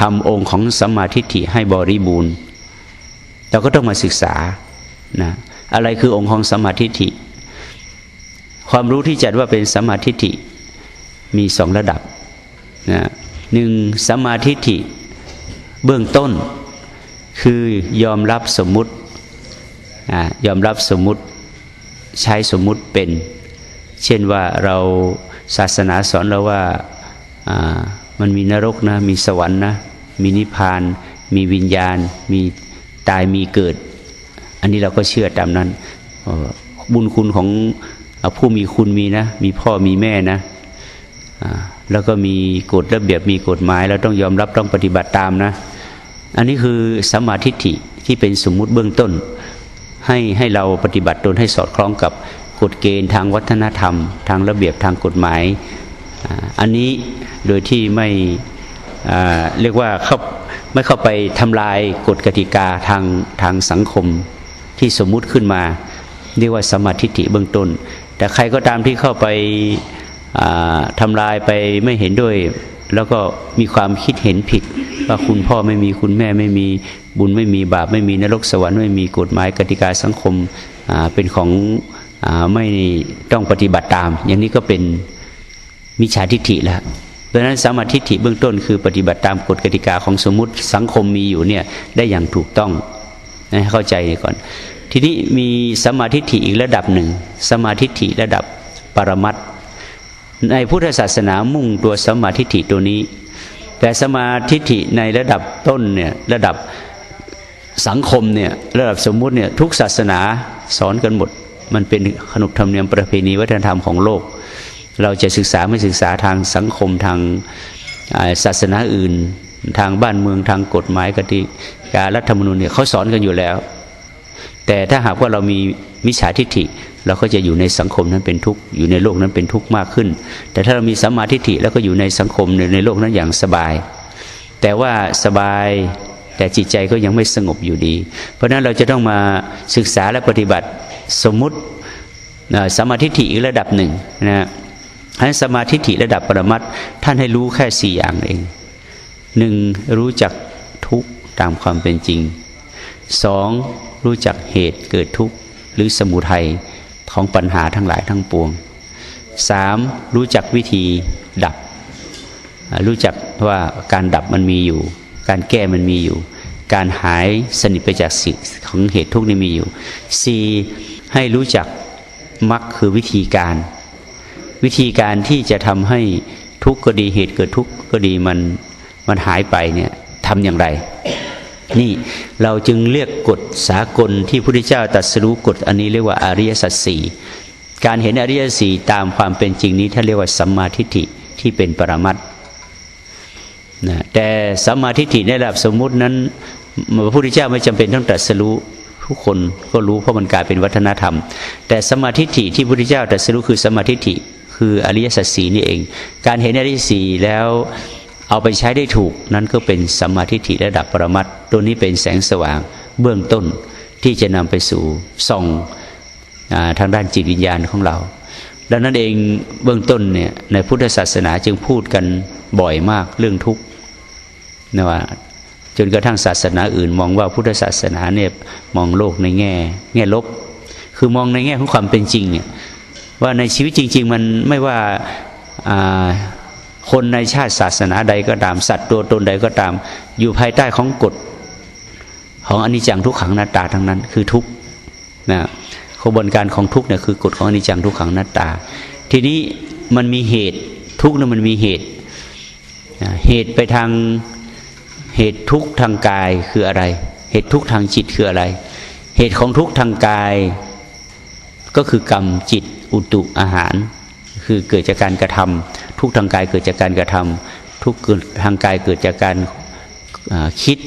ทำองค์ของสมาธิิให้บริบูรณ์ เราก็ต้องมาศึกษานะอะไรคือองค์ของสมาธิิความรู้ที่จัดว่าเป็นสมาธิิมีสองระดับนะหนึ่งสมาธิิเบื้องต้นคือยอมรับสมมุติ ยอมรับสมมุติใช้สมมุติเป็น เช่นว่าเราศาสนาสอนเราว่ามันมีนรกนะมีสวรรค์นะมีนิพพาน มีวิญญาณ มีตายมีเกิด อันนี้เราก็เชื่อตามนั้น บุญคุณของผู้มีคุณมีนะ มีพ่อมีแม่นะแล้วก็มีกฎระเบียบมีกฎหมายเราต้องยอมรับต้องปฏิบัติตามนะ อันนี้คือสมาธิที่เป็นสมมุติเบื้องต้น ให้ให้เราปฏิบัติตนให้สอดคล้องกับกฎเกณฑ์ทางวัฒนธรรม ทางระเบียบทางกฎหมาย อันนี้โดยที่ไม่เรียกว่าเข้าไม่เข้าไปทำลายกฎกติกาทางทางสังคมที่สมมุติขึ้นมา เรียกว่าสมาธิิเบื้องต้น แต่ใครก็ตามที่เข้าไปทำลายไปไม่เห็นด้วย แล้วก็มีความคิดเห็นผิด ว่าคุณพ่อไม่มีคุณแม่ไม่มีบุญไม่มีบาปไม่มีนรกสวรรค์ไม่มีกฎหมายกติกาสังคมเป็นของอไม่ต้องปฏิบัติตาม อย่างนี้ก็เป็นมิจฉาทิฏฐิแล้วดังนั้นสมาธิฐิเบื้องต้นคือปฏิบัติตามกฎกติกาของสมมติสังคมมีอยู่เนี่ยได้อย่างถูกต้องให้เข้าใจก่อน ทีนี้มีสมาธิฐิอีกระดับหนึ่ง สมาธิฐิระดับปรมัต ในพุทธศาสนามุ่งตัวสมาธิิตัวนี้ แต่สมาธิิในระดับต้นเนี่ยระดับสังคมเนี่ยระดับสมมุติเนี่ยทุกศาสนาสอนกันหมด มันเป็นขนบธรรมเนียมประเพณีวัฒนธรรมของโลก เราจะศึกษาไม่ศึกษาทางสังคมทางศาสนาอื่น ทางบ้านเมืองทางกฎหมายกติการัฐธรรมนูญเนี่ยเขาสอนกันอยู่แล้ว แต่ถ้าหากว่าเรามีมิจฉาทิฏฐิ เราก็จะอยู่ในสังคมนั้นเป็นทุกข์อยู่ในโลกนั้นเป็นทุกข์มากขึ้น แต่ถ้าเรามีสัมมาทิฏฐิแล้วก็อยู่ในสังคมในโลกนั้นอย่างสบาย แต่ว่าสบายแต่จิตใจก็ยังไม่สงบอยู่ดี เพราะนั้นเราจะต้องมาศึกษาและปฏิบัติสมมุติสมาธิฏฐิอีกระดับหนึ่งนะให้สมาธิฏฐิระดับปรมัตท่านให้รู้แค่สี่อย่างเองหนึ่งรู้จักทุกข์ตามความเป็นจริงสองรู้จักเหตุเกิดทุกข์หรือสมุทัย ของปัญหาทั้งหลายทั้งปวงสามรู้จักวิธีดับ รู้จักว่าการดับมันมีอยู่ การแก้มันมีอยู่ การหายสนิทไปจากสิ่งของเหตุทุกข์นี่มีอยู่สี่ให้รู้จักมรรคคือวิธีการ วิธีการที่จะทำให้ทุกข์ก็ดีเหตุเกิดทุกข์ก็ดีมันมันหายไปเนี่ยทำอย่างไร นี่เราจึงเรียกกฎสากลที่พระพุทธเจ้าตรัสรู้กฎอันนี้เรียกว่าอริยสัจสี่การเห็นอริยสัจสี่ตามความเป็นจริงนี้ท่านเรียกว่าสัมมาทิฏฐิที่เป็นปรมัตนะแต่สัมมาทิฏฐิในระดับสมมุตินั้นพระพุทธเจ้าไม่จำเป็นต้องตรัสรู้ทุกคนก็รู้เพราะมันกลายเป็นวัฒนธรรม แต่สมาธิฏฐิที่พระพุทธเจ้าตรัสรู้คือสมาธิฏฐิคืออริยสัจสีนี่เอง การเห็นอริยสัจสีแล้ว เอาไปใช้ได้ถูกนั้นก็เป็นสัมมาทิฏฐิระดับปรมัตตัวนี้เป็นแสงสว่างเบื้องต้นที่จะนำไปสู่ส่องทางด้านจิตวิญญาณของเรา ดังนั้นเองเบื้องต้นเนี่ยในพุทธศาสนาจึงพูดกันบ่อยมากเรื่องทุกข์นะว่าจนกระทั่งศาสนาอื่น มองว่าพุทธศาสนาเนี่ยมองโลกในแง่ แง่ลบ คือมองในแง่ของความเป็นจริง ว่าในชีวิตจริง ๆ มันไม่ว่า คนในชาติศาสนาใดก็ตาม สัตว์ตัวตนใดก็ตาม อยู่ภายใต้ของกฎ ของอนิจจังทุกขังนัตตาทั้งนั้น คือทุกนะขบวนการของทุกเนี่ยคือกฎของอนิจจังทุกขังนัตตา ทีนี้มันมีเหตุทุกเนี่ยมันมีเหตุเหตุไปทางเหตุทุกทางกายคืออะไร เหตุทุกทางจิตคืออะไร เหตุของทุกทางกายก็คือกรรมจิตอุตุอาหาร คือเกิดจากการกระทำ ทุกทางกายเกิดจากการกระทำทุกทางกายเกิดจากการคิด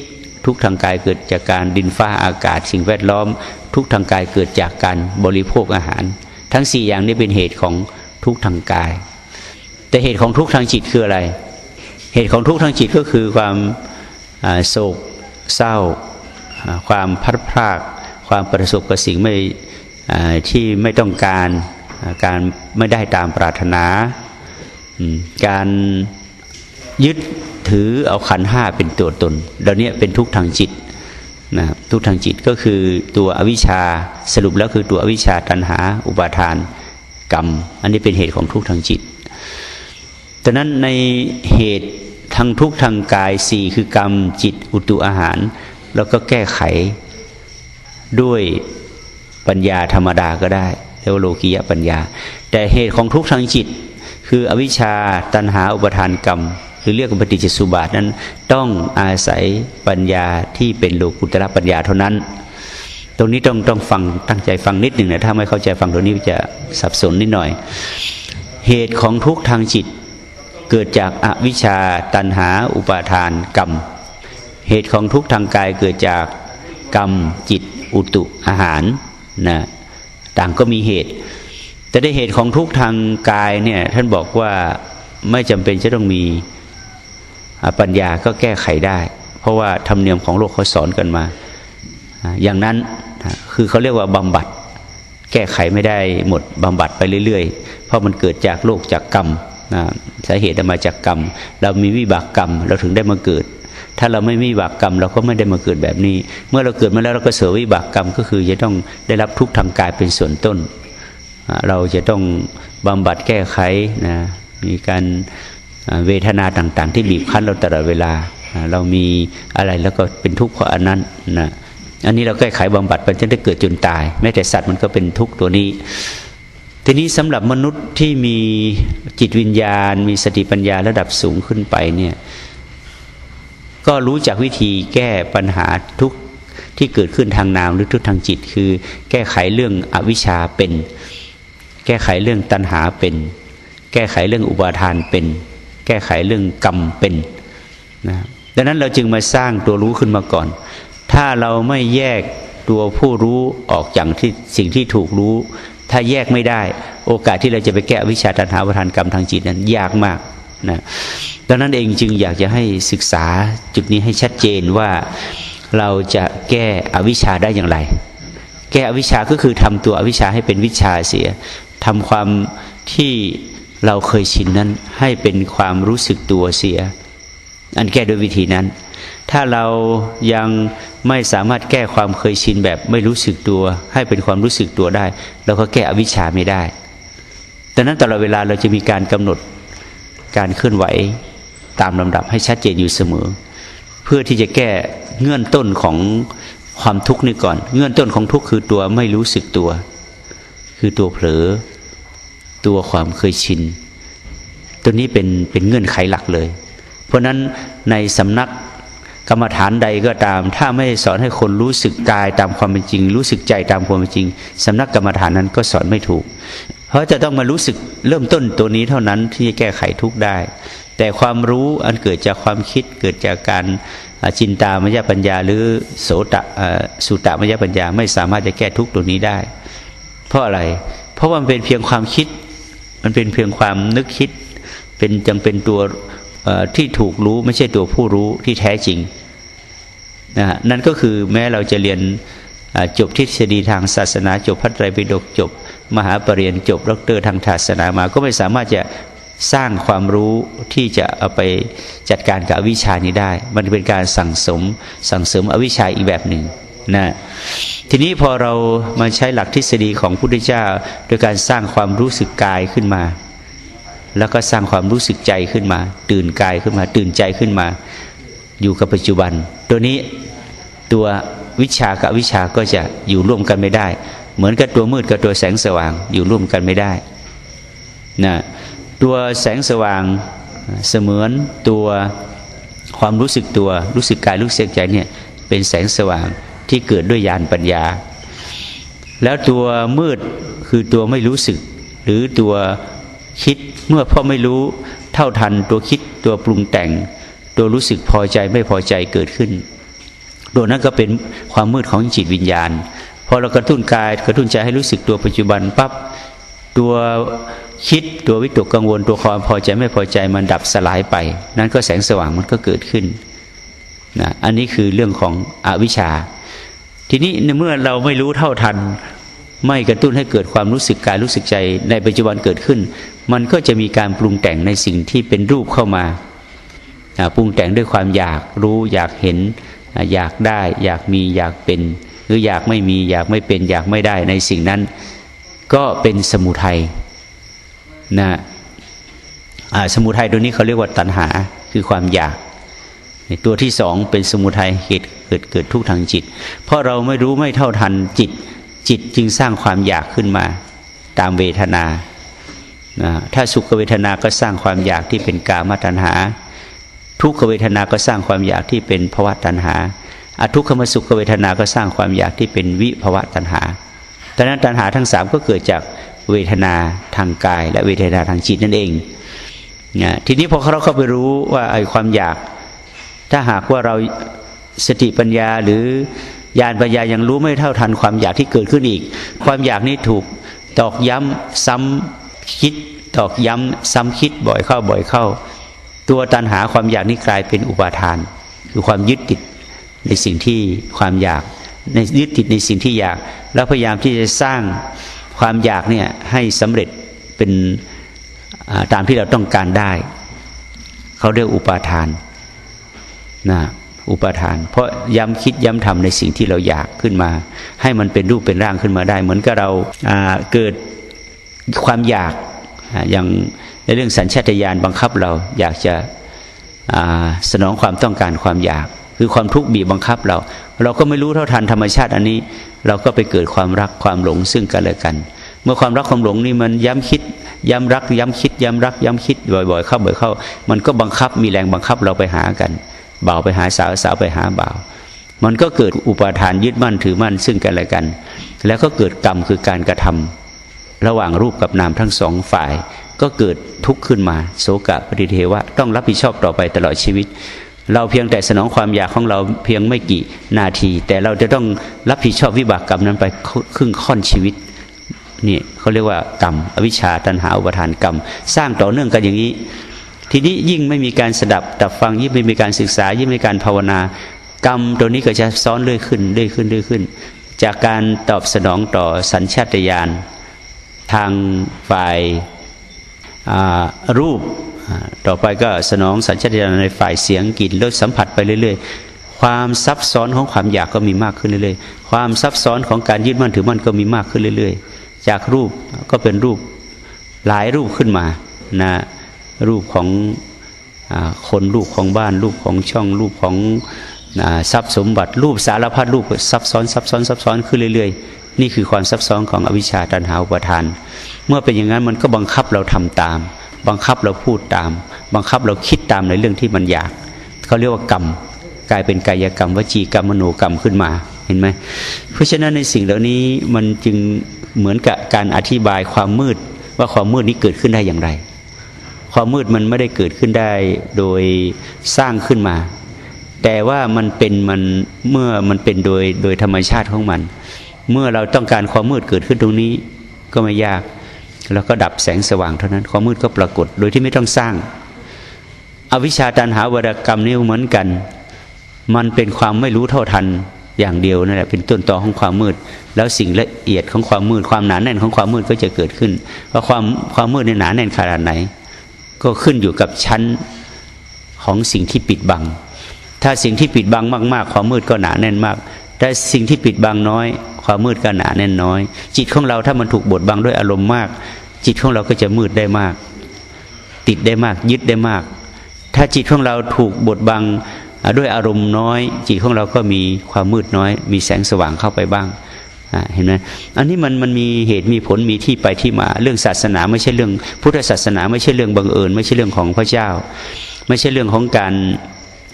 ทุกทางกายเกิดจากการดินฟ้าอากาศ สิ่งแวดล้อม ทุกทางกายเกิดจากการบริโภคอาหาร ทั้งสี่อย่างนี้เป็นเหตุของทุกทางกาย แต่เหตุของทุกทางจิตคืออะไร เหตุของทุกทางจิตก็คือความโศกเศร้า ความพัดพราก ความประสบกับสิ่งไม่ที่ไม่ต้องการการไม่ได้ตามปรารถนา การยึดถือเอาขันห้าเป็นตัวตนเดี๋ยวนี้เป็นทุกทางจิตนะทุกทางจิตก็คือตัวอวิชชาสรุปแล้วคือตัวอวิชชาตันหา อุปาทานกรรม อันนี้เป็นเหตุของทุกทางจิตดังนั้นในเหตุทางทุกทางกายสี่คือกรรมจิตอุตุอาหาร แล้วก็แก้ไขด้วยปัญญาธรรมดาก็ได้เรียกว่าโลกียปัญญา แต่เหตุของทุกทางจิต คืออวิชชาตันหาอุปทานกรรม หรือเรียกว่าปฏิจจสุบาทนั้น ต้องอาศัยปัญญาที่เป็นโลกุตระปัญญาเท่านั้น ตรงนี้ต้องต้องฟังตั้งใจฟังนิดหนึ่งนะถ้าไม่เข้าใจฟังตรงนี้จะสับสนนิดหน่อย เหตุของทุกทางจิต เกิดจากอวิชชาตันหาอุปาทานกรรม เหตุของทุกทางกายเกิดจากกรรมจิตอุตุอาหารนะต่างก็มีเหตุ แต่ได้เหตุของทุกทางกายเนี่ยท่านบอกว่าไม่จำเป็นจะต้องมีปัญญาก็แก้ไขได้ เพราะว่าธรรมเนียมของโลกเขาสอนกันมา อย่างนั้นคือเขาเรียกว่าบำบัด แก้ไขไม่ได้หมดบำบัดไปเรื่อยๆ เพราะมันเกิดจากโลกจากกรรมสาเหตุมาจากกรรม เรามีวิบากกรรมเราถึงได้มาเกิด ถ้าเราไม่มีวิบากกรรม เราก็ไม่ได้มาเกิดแบบนี้ เมื่อเราเกิดมาแล้วเราก็เสวยวิบากกรรมก็คือจะต้องได้รับทุกข์ทางกายเป็นส่วนต้น เราจะต้องบำบัดแก้ไขนะมีการเวทนาต่าง ๆ ที่บีบคั้นเราตลอดเวลา เรามีอะไรแล้วก็เป็นทุกข์เพราะอันนั้นนะอันนี้เราแก้ไขบำบัดไปจนได้เกิดจนตาย แม้แต่สัตว์มันก็เป็นทุกข์ตัวนี้ ทีนี้สำหรับมนุษย์ที่มีจิตวิญญาณ มีสติปัญญาระดับสูงขึ้นไปเนี่ยก็รู้จักวิธีแก้ปัญหาทุกที่เกิดขึ้นทางนามหรือทุกทางจิต คือแก้ไขเรื่องอวิชชาเป็น แก้ไขเรื่องตัณหาเป็น แก้ไขเรื่องอุปาทานเป็น แก้ไขเรื่องกรรมเป็นนะดังนั้นเราจึงมาสร้างตัวรู้ขึ้นมาก่อน ถ้าเราไม่แยกตัวผู้รู้ออกจากที่สิ่งที่ถูกรู้ ถ้าแยกไม่ได้ โอกาสที่เราจะไปแก้วิชาตัณหาประทานกรรมทางจิตนั้นยากมากนะดังนั้นเองจึงอยากจะให้ศึกษาจุดนี้ให้ชัดเจนว่าเราจะแก้อวิชชาได้อย่างไร แก้อวิชชาก็คือทำตัวอวิชชาให้เป็นวิชาเสีย ทำความที่เราเคยชินนั้น ให้เป็นความรู้สึกตัวเสีย อันแก้โดยวิธีนั้น ถ้าเรายังไม่สามารถแก้ความเคยชินแบบไม่รู้สึกตัว ให้เป็นความรู้สึกตัวได้ เราก็แก้อวิชชาไม่ได้ดังนั้นตลอดเวลาเราจะมีการกำหนดการเคลื่อนไหวตามลำดับให้ชัดเจนอยู่เสมอ เพื่อที่จะแก้เงื่อนต้นของความทุกข์นี่ก่อน เงื่อนต้นของทุกข์คือตัวไม่รู้สึกตัว คือตัวเผลอ ตัวความเคยชิน ตัวนี้เป็นเป็นเงื่อนไขหลักเลย เพราะนั้นในสำนักกรรมฐานใดก็ตาม ถ้าไม่สอนให้คนรู้สึกกายตามความเป็นจริง รู้สึกใจตามความเป็นจริงสำนักกรรมฐานนั้นก็สอนไม่ถูก เพราะจะต้องมารู้สึกเริ่มต้นตัวนี้เท่านั้นที่จะแก้ไขทุกได้ แต่ความรู้อันเกิดจากความคิดเกิดจากการจินตามยปัญญา หรือโสตะสุตตมยปัญญาไม่สามารถจะแก้ทุกตัวนี้ได้ เพราะอะไร เพราะมันเป็นเพียงความคิด มันเป็นเพียงความนึกคิด เป็นจังเป็นตัวที่ถูกรู้ไม่ใช่ตัวผู้รู้ที่แท้จริงนะนั่นก็คือแม้เราจะเรียนจบทฤษฎีทางศาสนา จบพัฒไตรปิฎกจบ มหาปรริญญาจบด็อกเตอร์ทางศาสนามา ก็ไม่สามารถจะสร้างความรู้ที่จะเอาไปจัดการกับอวิชานี้ได้ มันเป็นการสั่งสมสั่งเสริมอวิชาอีกแบบหนึ่ง นะทีนี้พอเรามาใช้หลักทฤษฎีของพุทธเจ้า โดยการสร้างความรู้สึกกายขึ้นมา แล้วก็สร้างความรู้สึกใจขึ้นมา ตื่นกายขึ้นมา ตื่นใจขึ้นมา อยู่กับปัจจุบัน ตัวนี้ตัววิชากับวิชาก็จะอยู่ร่วมกันไม่ได้ เหมือนกับตัวมืดกับตัวแสงสว่างอยู่ร่วมกันไม่ได้นะตัวแสงสว่างเสมือนตัวความรู้สึกตัวรู้สึกกายรู้สึกใจเนี่ยเป็นแสงสว่าง ที่เกิดด้วยญาณปัญญา แล้วตัวมืดคือตัวไม่รู้สึก หรือตัวคิดเมื่อพ่อไม่รู้เท่าทันตัวคิดตัวปรุงแต่ง ตัวรู้สึกพอใจไม่พอใจเกิดขึ้นตัวนั้นก็เป็นความมืดของจิตวิญญาณพอเรากระตุ้นกายกระตุ้นใจให้รู้สึกตัวปัจจุบันปั๊บตัวคิดตัววิตกกังวลตัวความพอใจไม่พอใจมันดับสลายไป นั้นก็แสงสว่างมันก็เกิดขึ้นนะอันนี้คือเรื่องของอวิชชา ทีนี้เมื่อเราไม่รู้เท่าทัน ไม่กระตุ้นให้เกิดความรู้สึกกายรู้สึกใจ ในปัจจุบันเกิดขึ้น มันก็จะมีการปรุงแต่งในสิ่งที่เป็นรูปเข้ามาปรุงแต่งด้วยความอยากรู้อยากเห็น อยากได้ อยากมีอยากเป็น หรืออยากไม่มีอยากไม่เป็น อยากไม่ได้ในสิ่งนั้น ก็เป็นสมุทัยนะสมุทัยตัวนี้เขาเรียกว่าตัณหาคือความอยาก ตัวที่สองเป็นสมุทัยเหตุเกิดเกิดทุกทางจิต เพราะเราไม่รู้ไม่เท่าทันจิต จิตจึงสร้างความอยากขึ้นมาตามเวทนานะถ้าสุขเวทนาก็สร้างความอยากที่เป็นกามตัณหา ทุกขเวทนาก็สร้างความอยากที่เป็นภวะตัณหาอทุกขมสุขเวทนาก็สร้างความอยากที่เป็นวิภวะตัณหาดังนั้นตัณหาทั้งสามก็เกิดจากเวทนาทางกาย และเวทนาทางจิตนั่นเองนะทีนี้พอเราเข้าไปรู้ว่าไอ้ความอยาก ถ้าหากว่าเราสติปัญญาหรือญาณปัญญายังรู้ไม่เท่าทันความอยากที่เกิดขึ้นอีก ความอยากนี้ถูกตอกย้ำซ้ำคิด ตอกย้ำซ้ำคิดบ่อยเข้าบ่อยเข้า ตัวตันหาความอยากนี้กลายเป็นอุปาทาน คือความยึดติดในสิ่งที่ความอยาก ในยึดติดในสิ่งที่อยาก แล้วพยายามที่จะสร้างความอยากเนี่ยให้สำเร็จเป็นตามที่เราต้องการได้ เขาเรียกอุปาทาน นะอุปทาน เพราะย้ำคิดย้ำทำในสิ่งที่เราอยากขึ้นมา ให้มันเป็นรูปเป็นร่างขึ้นมาได้ เหมือนกับเราเกิดความอยากอย่างในเรื่องสัญชาตญาณบังคับเราอยากจะสนองความต้องการความอยาก คือความทุกข์บีบบังคับเรา เราก็ไม่รู้เท่าทันธรรมชาติอันนี้ เราก็ไปเกิดความรักความหลงซึ่งกันและกัน เมื่อความรักความหลงนี่มันย้ำคิดย้ำรักย้ำคิดย้ำรักย้ำคิดบ่อยๆเข้าบ่อยเข้า มันก็บังคับมีแรงบังคับเราไปหากัน บ่าวไปหาสาวสาวไปหาบ่าว มันก็เกิดอุปาทานยึดมั่นถือมั่นซึ่งกันและกัน แล้วก็เกิดกรรมคือการกระทำระหว่างรูปกับนามทั้งสองฝ่าย ก็เกิดทุกข์ขึ้นมาโสกะปฏิเทวะต้องรับผิดชอบต่อไปตลอดชีวิต เราเพียงแต่สนองความอยากของเราเพียงไม่กี่นาที แต่เราจะต้องรับผิดชอบวิบากกรรมนั้นไปครึ่งค่อนชีวิตนี่เขาเรียกว่ากรรมอวิชชาตันหาอุปทานกรรม สร้างต่อเนื่องกันอย่างนี้ ทีนี้ยิ่งไม่มีการสดับตับฟังยิ่งไม่มีการศึกษา ยิ่งไม่มีการภาวนากรรมตัวนี้ก็จะซ้อนเรื่อยขึ้นเรื่อยขึ้นเรื่อยขึ้น จากการตอบสนองต่อสัญชาตญาณทางฝ่ายรูป ต่อไปก็สนองสัญชาตญาณในฝ่ายเสียงกลิ่นรสสัมผัสไปเรื่อย ๆ ความซับซ้อนของความอยากก็มีมากขึ้นเรื่อยๆ ความซับซ้อนของการยึดมั่นถือมั่นก็มีมากขึ้นเรื่อย ๆ จากรูปก็เป็นรูปหลายรูปขึ้นมานะ รูปของอคนรูปของบ้าน รูปของช่องรูปของทรัพย์สมบัติ รูปสารพัดรูปซับซ้อนซับซ้อนซับซ้อนขึ้นเรื่อยๆ นี่คือความซับซ้อนของอวิชชาตันหาอุปทาน เมื่อเป็นอย่างนั้นมันก็บังคับเราทำตาม บังคับเราพูดตาม บังคับเราคิดตามในเรื่องที่มันอยากเขาเรียกว่ากรรมกลายเป็นกายกรรมวจีกรรมมโนกรรมขึ้นมาเห็นไหมเพราะฉะนั้นในสิ่งเหล่านี้มันจึงเหมือนกับการอธิบายความมืดว่าความมืดนี้เกิดขึ้นได้อย่างไร ความมืดมันไม่ได้เกิดขึ้นได้โดยสร้างขึ้นมา แต่ว่ามันเป็นมันเมื่อมันเป็นโดยโดยธรรมชาติของมัน เมื่อเราต้องการความมืดเกิดขึ้นตรงนี้ก็ไม่ยาก แล้วก็ดับแสงสว่างเท่านั้น ความมืดก็ปรากฏโดยที่ไม่ต้องสร้าง อวิชชาตันหาวรกรรมนี่เหมือนกัน มันเป็นความไม่รู้เท่าทันอย่างเดียวนั่นแหละเป็นต้นตอของความมืด แล้วสิ่งละเอียดของความมืด ความหนาแน่นของความมืดก็จะเกิดขึ้นว่าความความมืดในหนาแน่นขนาดไหน ก็ขึ้นอยู่กับชั้นของสิ่งที่ปิดบัง ถ้าสิ่งที่ปิดบังมากๆ ความมืดก็หนาแน่นมาก แต่สิ่งที่ปิดบังน้อย ความมืดก็หนาแน่นน้อย จิตของเราถ้ามันถูกบดบังด้วยอารมณ์มาก จิตของเราก็จะมืดได้มาก ติดได้มาก ยึดได้มาก ถ้าจิตของเราถูกบดบังด้วยอารมณ์น้อย จิตของเราก็มีความมืดน้อย มีแสงสว่างเข้าไปบ้าง เห็นไหมอันนี้มันมันมีเหตุมีผลมีที่ไปที่มา เรื่องศาสนาไม่ใช่เรื่อง พุทธศาสนาไม่ใช่เรื่องบังเอิญ ไม่ใช่เรื่องของพระเจ้า ไม่ใช่เรื่องของการ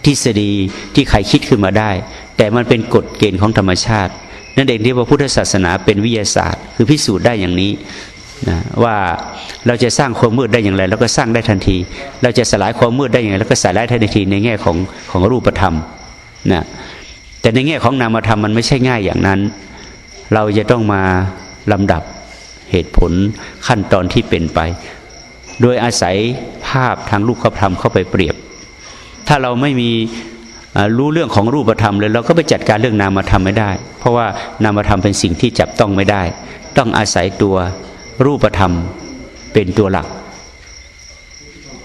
ทฤษฎีที่ใครคิดขึ้นมาได้ แต่มันเป็นกฎเกณฑ์ของธรรมชาตินั่นเองที่ว่าพุทธศาสนาเป็นวิทยาศาสตร์ คือพิสูจน์ได้อย่างนี้นะว่าเราจะสร้างความมืดได้อย่างไรเราก็สร้างได้ทันที เราจะสลายความมืดได้อย่างไรเราก็สลายทันทีในแง่ของของรูปธรรมนะแต่ในแง่ของนามธรรมมันไม่ใช่ง่ายอย่างนั้น เราจะต้องมาลำดับเหตุผลขั้นตอนที่เป็นไป โดยอาศัยภาพทางรูปธรรมเข้าไปเปรียบ ถ้าเราไม่มีรู้เรื่องของรูปธรรมเลยเราก็ไปจัดการเรื่องนามธรรมไม่ได้ เพราะว่านามธรรมเป็นสิ่งที่จับต้องไม่ได้ ต้องอาศัยตัวรูปธรรมเป็นตัวหลัก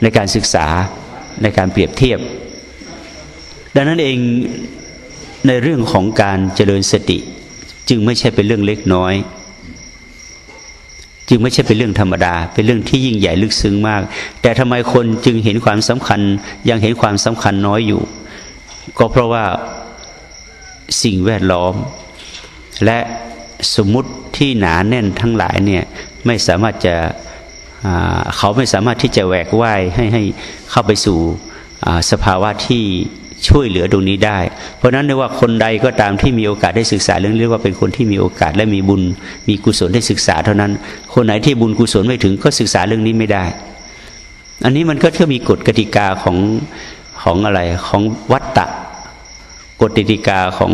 ในการศึกษาในการเปรียบเทียบ ดังนั้นเองในเรื่องของการเจริญสติ จึงไม่ใช่เป็นเรื่องเล็กน้อย จึงไม่ใช่เป็นเรื่องธรรมดา เป็นเรื่องที่ยิ่งใหญ่ลึกซึ้งมาก แต่ทำไมคนจึงเห็นความสำคัญ ยังเห็นความสำคัญน้อยอยู่ ก็เพราะว่าสิ่งแวดล้อม และสมมติที่หนาแน่นทั้งหลายเนี่ยไม่สามารถจะเขาไม่สามารถที่จะแหวกว่ายให้ให้เข้าไปสู่สภาวะที่ ช่วยเหลือตรงนี้ได้ เพราะนั้นเรียกว่าคนใดก็ตามที่มีโอกาสได้ศึกษาเรื่องเรียกว่าเป็นคนที่มีโอกาสและมีบุญ มีกุศลได้ศึกษาเท่านั้น คนไหนที่บุญกุศลไม่ถึงก็ศึกษาเรื่องนี้ไม่ได้ อันนี้มันก็เท่ามีกฎกติกาของของอะไรของวัตตะกฎกติกาของ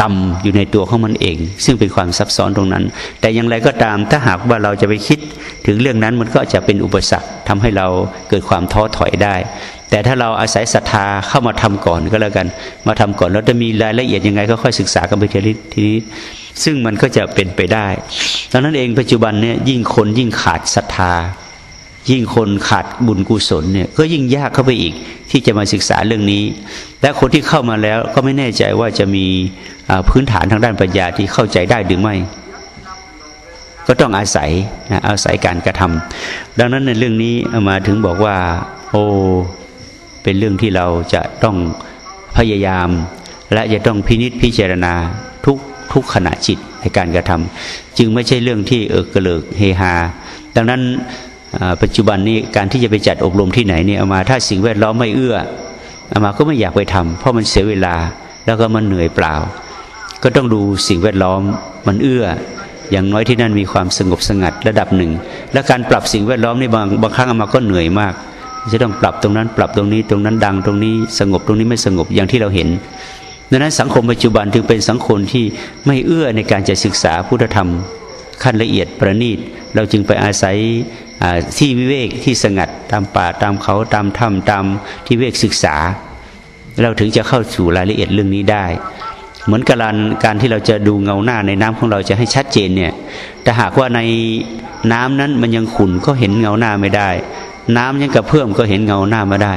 กรรมอยู่ในตัวของมันเอง ซึ่งเป็นความซับซ้อนตรงนั้น แต่อย่างไรก็ตามถ้าหากว่าเราจะไปคิดถึงเรื่องนั้นมันก็จะเป็นอุปสรรคทำให้เราเกิดความท้อถอยได้ แต่ถ้าเราอาศัยศรัทธาเข้ามาทำก่อนก็แล้วกัน มาทำก่อนแล้วจะมีรายละเอียดยังไงก็ค่อยศึกษากันไปทีนี้ ซึ่งมันก็จะเป็นไปได้ดังนั้นเองปัจจุบันเนี่ยยิ่งคนยิ่งขาดศรัทธา ยิ่งคนขาดบุญกุศลเนี่ยก็ยิ่งยากเข้าไปอีกที่จะมาศึกษาเรื่องนี้ และคนที่เข้ามาแล้วก็ไม่แน่ใจว่าจะมีพื้นฐานทางด้านปัญญาที่เข้าใจได้หรือไม่ก็ต้องอาศัยอาศัยการกระทำดังนั้นในเรื่องนี้มาถึงบอกว่า โอ้ เป็นเรื่องที่เราจะต้องพยายาม และจะต้องพินิษพิจารณาทุกทุกขณะจิตในการกระทำจึงไม่ใช่เรื่องที่เออกระเลิกเฮฮา ดังนั้นปัจจุบันนี้การที่จะไปจัดอบรมที่ไหนเนี่ยเอามาถ้าสิ่งแวดล้อมไม่เอื้อเอามาก็ไม่อยากไปทำเพราะมันเสียเวลาแล้วก็มันเหนื่อยเปล่า ก็ต้องดูสิ่งแวดล้อมมันเอื้อ อย่างน้อยที่นั่นมีความสงบสงัดระดับหนึ่ง และการปรับสิ่งแวดล้อมนี่บางบางครั้งเอามาก็เหนื่อยมาก จะต้องปรับตรงนั้น ปรับตรงนี้ตรงนั้นดังตรงนี้สงบตรงนี้ไม่สงบอย่างที่เราเห็นดังนั้นสังคมปัจจุบันจึงเป็นสังคมที่ไม่เอื้อในการจะศึกษาพุทธธรรม ขั้นละเอียดประณีต เราจึงไปอาศัยที่วิเวกที่สงัดตามป่าตามเขาตามถ้ำตามที่เวกศึกษา เราถึงจะเข้าสู่รายละเอียดเรื่องนี้ได้ เหมือนกับการการที่เราจะดูเงาหน้าในน้ำของเราจะให้ชัดเจนเนี่ยแต่หากว่าในน้ำนั้นมันยังขุ่นก็เห็นเงาหน้าไม่ได้ น้ำยังกระเพื่อมก็เห็นเงาหน้าไม่ได้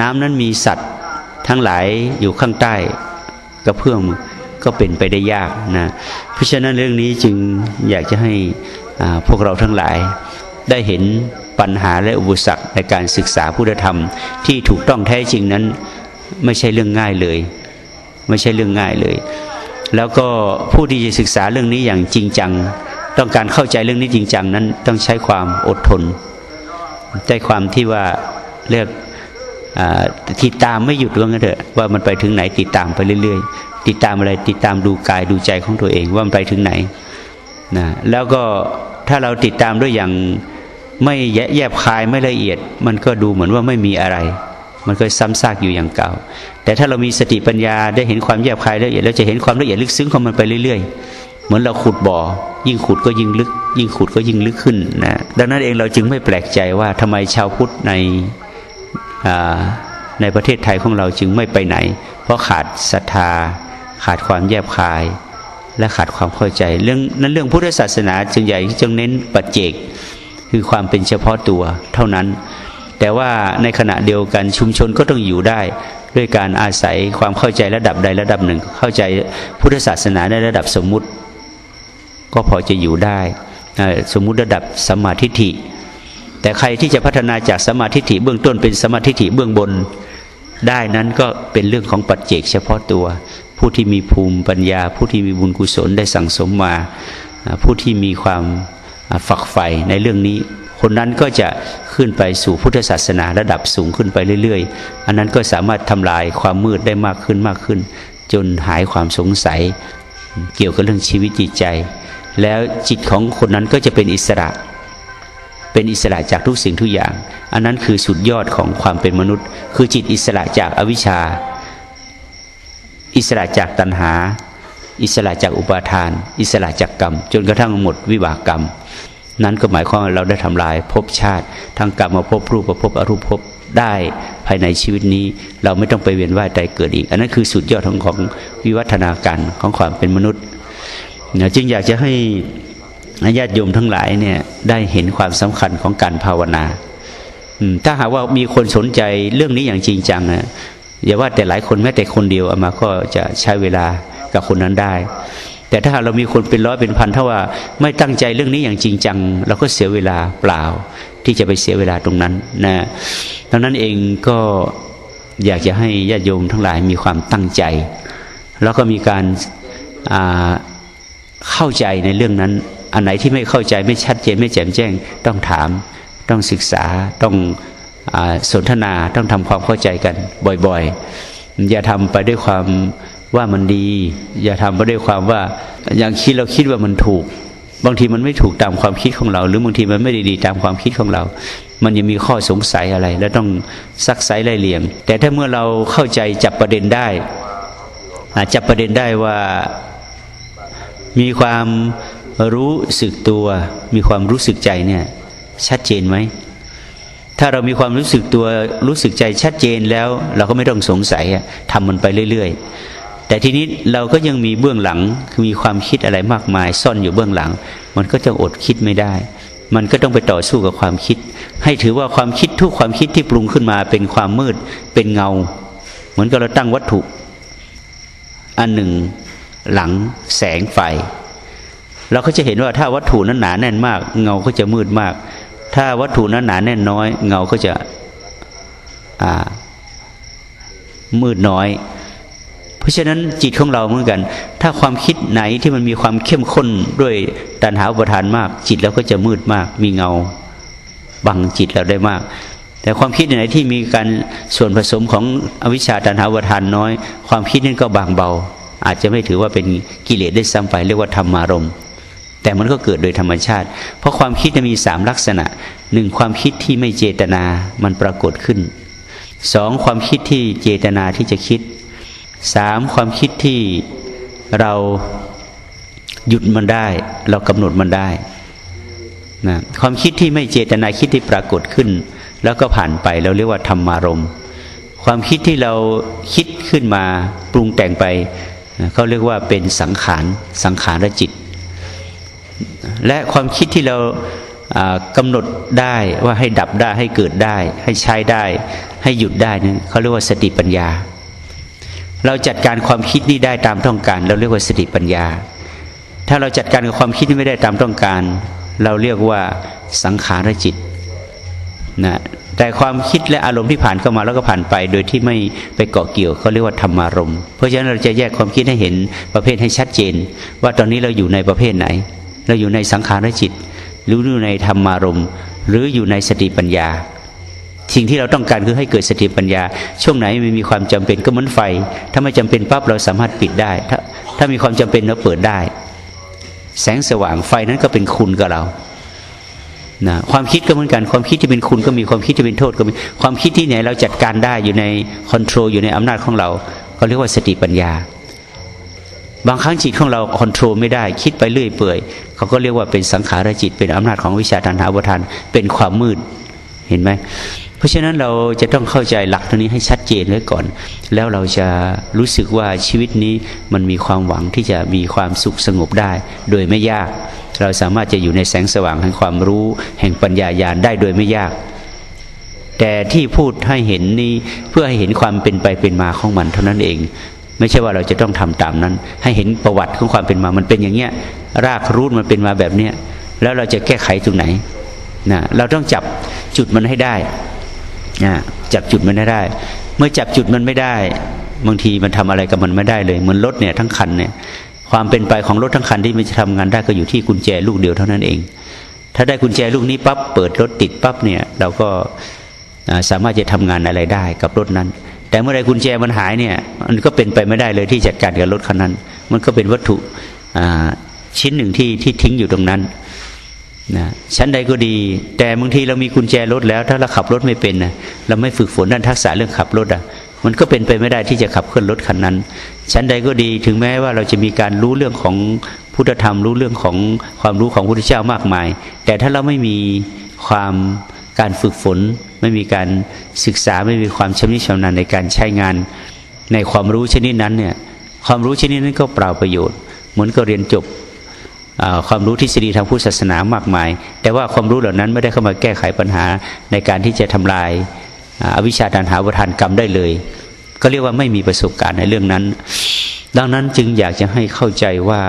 น้ำนั้นมีสัตว์ทั้งหลายอยู่ข้างใต้กระเพื่อมก็เป็นไปได้ยากนะเพราะฉะนั้นเรื่องนี้จึงอยากจะให้พวกเราทั้งหลายได้เห็นปัญหาและอุปสรรคในการศึกษาพุทธธรรม ที่ถูกต้องแท้จริงนั้นไม่ใช่เรื่องง่ายเลย ไม่ใช่เรื่องง่ายเลย แล้วก็ผู้ที่จะศึกษาเรื่องนี้อย่างจริงจัง ต้องการเข้าใจเรื่องนี้จริงจังนั้นต้องใช้ความอดทน ได้ความที่ว่าเรียกติดตามไม่หยุดว่างั้นเถอะว่ามันไปถึงไหนติดตามไปเรื่อย ๆ ติดตามอะไรติดตามดูกายดูใจของตัวเองว่ามันไปถึงไหนนะแล้วก็ถ้าเราติดตามด้วยอย่างไม่แยบคายไม่ละเอียด มันก็ดูเหมือนว่าไม่มีอะไร มันก็ซ้ำซากอยู่อย่างเก่า แต่ถ้าเรามีสติปัญญาได้เห็นความแยบคายละเอียดเราจะเห็นความละเอียดลึกซึ้งของมันไปเรื่อย ๆ เหมือนเราขุดบ่อ ยิ่งขุดก็ยิ่งลึก ยิ่งขุดก็ยิ่งลึกขึ้นนะดังนั้นเองเราจึงไม่แปลกใจว่าทำไมชาวพุทธในในประเทศไทยของเราจึงไม่ไปไหน เพราะขาดศรัทธา ขาดความแยบคาย และขาดความเข้าใจ เรื่องนั้นเรื่องพุทธศาสนาจึงใหญ่จึงเน้นปัจเจก คือความเป็นเฉพาะตัวเท่านั้น แต่ว่าในขณะเดียวกันชุมชนก็ต้องอยู่ได้ ด้วยการอาศัยความเข้าใจระดับใดระดับหนึ่ง เข้าใจพุทธศาสนาในระดับสมมุติ ก็พอจะอยู่ได้ สมมุติระดับสมาธิฐิ แต่ใครที่จะพัฒนาจากสมาธิฐิเบื้องต้นเป็นสมาธิฐิเบื้องบนได้นั้นก็เป็นเรื่องของปัจเจกเฉพาะตัว ผู้ที่มีภูมิปัญญา ผู้ที่มีบุญกุศลได้สั่งสมมา ผู้ที่มีความฝักใฝ่ในเรื่องนี้ คนนั้นก็จะขึ้นไปสู่พุทธศาสนาระดับสูงขึ้นไปเรื่อย ๆ อันนั้นก็สามารถทำลายความมืดได้มากขึ้นมากขึ้น จนหายความสงสัย เกี่ยวกับเรื่องชีวิตจิตใจ แล้วจิตของคนนั้นก็จะเป็นอิสระ เป็นอิสระจากทุกสิ่งทุกอย่าง อันนั้นคือสุดยอดของความเป็นมนุษย์ คือจิตอิสระจากอวิชชา อิสระจากตัณหา อิสระจากอุปาทาน อิสระจากกรรม จนกระทั่งหมดวิบากกรรม นั้นก็หมายความว่าเราได้ทำลายภพชาติทั้งกรรมมาภพรูปภพอรูปภพได้ภายในชีวิตนี้ เราไม่ต้องไปเวียนว่ายตายเกิดอีก อันนั้นคือสุดยอดของของวิวัฒนาการของความเป็นมนุษย์นะจึงอยากจะให้ญาติโยมทั้งหลายเนี่ยได้เห็นความสำคัญของการภาวนาถ้าหากว่ามีคนสนใจเรื่องนี้อย่างจริงจังนะอย่าว่าแต่หลายคนแม้แต่คนเดียวอามาก็จะใช้เวลากับคนนั้นได้ แต่ถ้าเรามีคนเป็นร้อยเป็นพันถ้าว่าไม่ตั้งใจเรื่องนี้อย่างจริงจัง เราก็เสียเวลาเปล่า ที่จะไปเสียเวลาตรงนั้นนะดังนั้นเองก็อยากจะให้ญาติโยมทั้งหลายมีความตั้งใจ แล้วก็มีการเข้าใจในเรื่องนั้น อันไหนที่ไม่เข้าใจไม่ชัดเจนไม่แจ่มแจ้ง ต้องถาม ต้องศึกษาต้องอสนทนาต้องทำความเข้าใจกันบ่อยๆ อย่าทำไปด้วยความ ว่ามันดี อย่าทำไปด้วยความว่าอย่างคิดเราคิดว่ามันถูก บางทีมันไม่ถูกตามความคิดของเรา หรือบางทีมันไม่ดีตามความคิดของเรา มันยังมีข้อสงสัยอะไร แล้วต้องซักไซไล่เลียง แต่ถ้าเมื่อเราเข้าใจจับประเด็นได้จับประเด็นได้ว่ามีความรู้สึกตัว มีความรู้สึกใจเนี่ยชัดเจนไหมถ้าเรามีความรู้สึกตัวรู้สึกใจชัดเจนแล้ว เราก็ไม่ต้องสงสัยทำมันไปเรื่อย ๆ แต่ทีนี้เราก็ยังมีเบื้องหลังมีความคิดอะไรมากมาย ซ่อนอยู่เบื้องหลัง มันก็จะอดคิดไม่ได้ มันก็ต้องไปต่อสู้กับความคิด ให้ถือว่าความคิดทุกความคิดที่ปรุงขึ้นมาเป็นความมืดเป็นเงา เหมือนกับเราตั้งวัตถุ อันหนึ่งหลังแสงไฟ เราก็จะเห็นว่าถ้าวัตถุนั้นหนาแน่นมาก เงาก็จะมืดมาก ถ้าวัตถุนั้นหนาแน่นน้อย เงาก็จะมืดน้อย ราะฉะนั้นจิตของเราเหมือนกัน ถ้าความคิดไหนที่มันมีความเข้มข้นด้วยตัณหาอุปทานมาก จิตเราก็จะมืดมาก มีเงาบังจิตเราได้มาก แต่ความคิดไหนที่มีการส่วนผสมของอวิชชาตัณหาอุปทานน้อย ความคิดนั้นก็บางเบา อาจจะไม่ถือว่าเป็นกิเลสได้ซ้ำไปเรียกว่าธรรมารมแต่มันก็เกิดโดยธรรมชาติ เพราะความคิดจะมีสามลักษณะหนึ่งความคิดที่ไม่เจตนามันปรากฏขึ้นสองความคิดที่เจตนาที่จะคิด สามความคิดที่เราหยุดมันได้ เรากำหนดมันได้นะความคิดที่ไม่เจตนาคิดที่ปรากฏขึ้น แล้วก็ผ่านไปเราเรียกว่าธรรมารมความคิดที่เราคิดขึ้นมาปรุงแต่งไปเขาเรียกว่าเป็นสังขารสังขารจิต และความคิดที่เรากำหนดได้ว่าให้ดับได้ให้เกิดได้ ให้ใช้ได้ ให้หยุดได้นี่เขาเรียกว่าสติปัญญา เราจัดการความคิดนี้ได้ตามต้องการ เราเรียกว่าสติปัญญา ถ้าเราจัดการกับความคิดที่ไม่ได้ตามต้องการ เราเรียกว่าสังขารจิตนะแต่ความคิดและอารมณ์ที่ผ่านเข้ามาแล้วก็ผ่านไป โดยที่ไม่ไปเกาะเกี่ยวเขาเรียกว่าธรรมารมณ์เพราะฉะนั้นเราจะแยกความคิดให้เห็นประเภทให้ชัดเจน ว่าตอนนี้เราอยู่ในประเภทไหน เราอยู่ในสังขารจิต หรืออยู่ในธรรมารมณ์ หรืออยู่ในสติปัญญา สิ่งที่เราต้องการคือให้เกิดสติปัญญา ช่วงไหนไม่มีความจำเป็นก็เหมือนไฟ ถ้าไม่จำเป็นปั๊บเราสามารถปิดได้ ถ้าถ้ามีความจำเป็นเราเปิดได้ แสงสว่างไฟนั้นก็เป็นคุณกับเรานะความคิดก็เหมือนกันความคิดที่เป็นคุณก็มีความคิดที่เป็นโทษก็มีความคิดที่ไหนเราจัดการได้อยู่ในคอนโทรลอยู่ในอำนาจของเราเขาเรียกว่าสติปัญญา บางครั้งจิตของเราคอนโทรลไม่ได้ คิดไปเรื่อยเปื่อยเขาก็เรียกว่าเป็นสังขารจิตเป็นอำนาจของวิชาตันหาวทานเป็นความมืดเห็นไหม เพราะฉะนั้นเราจะต้องเข้าใจหลักตรงนี้ให้ชัดเจนไว้ก่อน แล้วเราจะรู้สึกว่าชีวิตนี้มันมีความหวังที่จะมีความสุขสงบได้ โดยไม่ยาก เราสามารถจะอยู่ในแสงสว่างแห่งความรู้ แห่งปัญญาญาณได้โดยไม่ยาก แต่ที่พูดให้เห็นนี้เพื่อให้เห็นความเป็นไปเป็นมาของมันเท่านั้นเอง ไม่ใช่ว่าเราจะต้องทำตามนั้น ให้เห็นประวัติของความเป็นมามันเป็นอย่างเงี้ยรากรูทมันเป็นมาแบบเนี้ยแล้วเราจะแก้ไขตรงไหนนะเราต้องจับจุดมันให้ได้ จับจุดมันให้ได้ เมื่อจับจุดมันไม่ได้บางทีมันทำอะไรกับมันไม่ได้เลยเหมือนรถเนี่ยทั้งคันเนี่ยความเป็นไปของรถทั้งคันที่มันจะทำงานได้ก็อยู่ที่กุญแจลูกเดียวเท่านั้นเอง ถ้าได้กุญแจลูกนี้ปั๊บเปิดรถติดปั๊บเนี่ยเราก็สามารถจะทำงานอะไรได้กับรถนั้น แต่เมื่อไรกุญแจมันหายเนี่ยมันก็เป็นไปไม่ได้เลยที่จัดการกับรถคันนั้น มันก็เป็นวัตถุชิ้นหนึ่งที่ที่ทิ้งอยู่ตรงนั้น นะชั้นใดก็ดี แต่บางทีเรามีกุญแจรถแล้ว ถ้าเราขับรถไม่เป็นนะเราไม่ฝึกฝนด้านทักษะเรื่องขับรถอะ มันก็เป็นไปไม่ได้ที่จะขับเคลื่อนรถคันนั้น ชั้นใดก็ดีถึงแม้ว่าเราจะมีการรู้เรื่องของพุทธธรรม รู้เรื่องของความรู้ของพระพุทธเจ้ามากมาย แต่ถ้าเราไม่มีความการฝึกฝน ไม่มีการศึกษาไม่มีความชำนิชำนาญในการใช้งาน ในความรู้ชนิดนั้นเนี่ยความรู้ชนิดนั้นก็เปล่าประโยชน์ เหมือนกับเรียนจบ ความรู้ทฤษฎีทางพุทธศาสนามากมาย แต่ว่าความรู้เหล่านั้นไม่ได้เข้ามาแก้ไขปัญหาในการที่จะทำลายอวิชชาตันหาวัฏานกรรมได้เลย ก็เรียกว่าไม่มีประสบการณ์ในเรื่องนั้น ดังนั้นจึงอยากจะให้เข้าใจว่า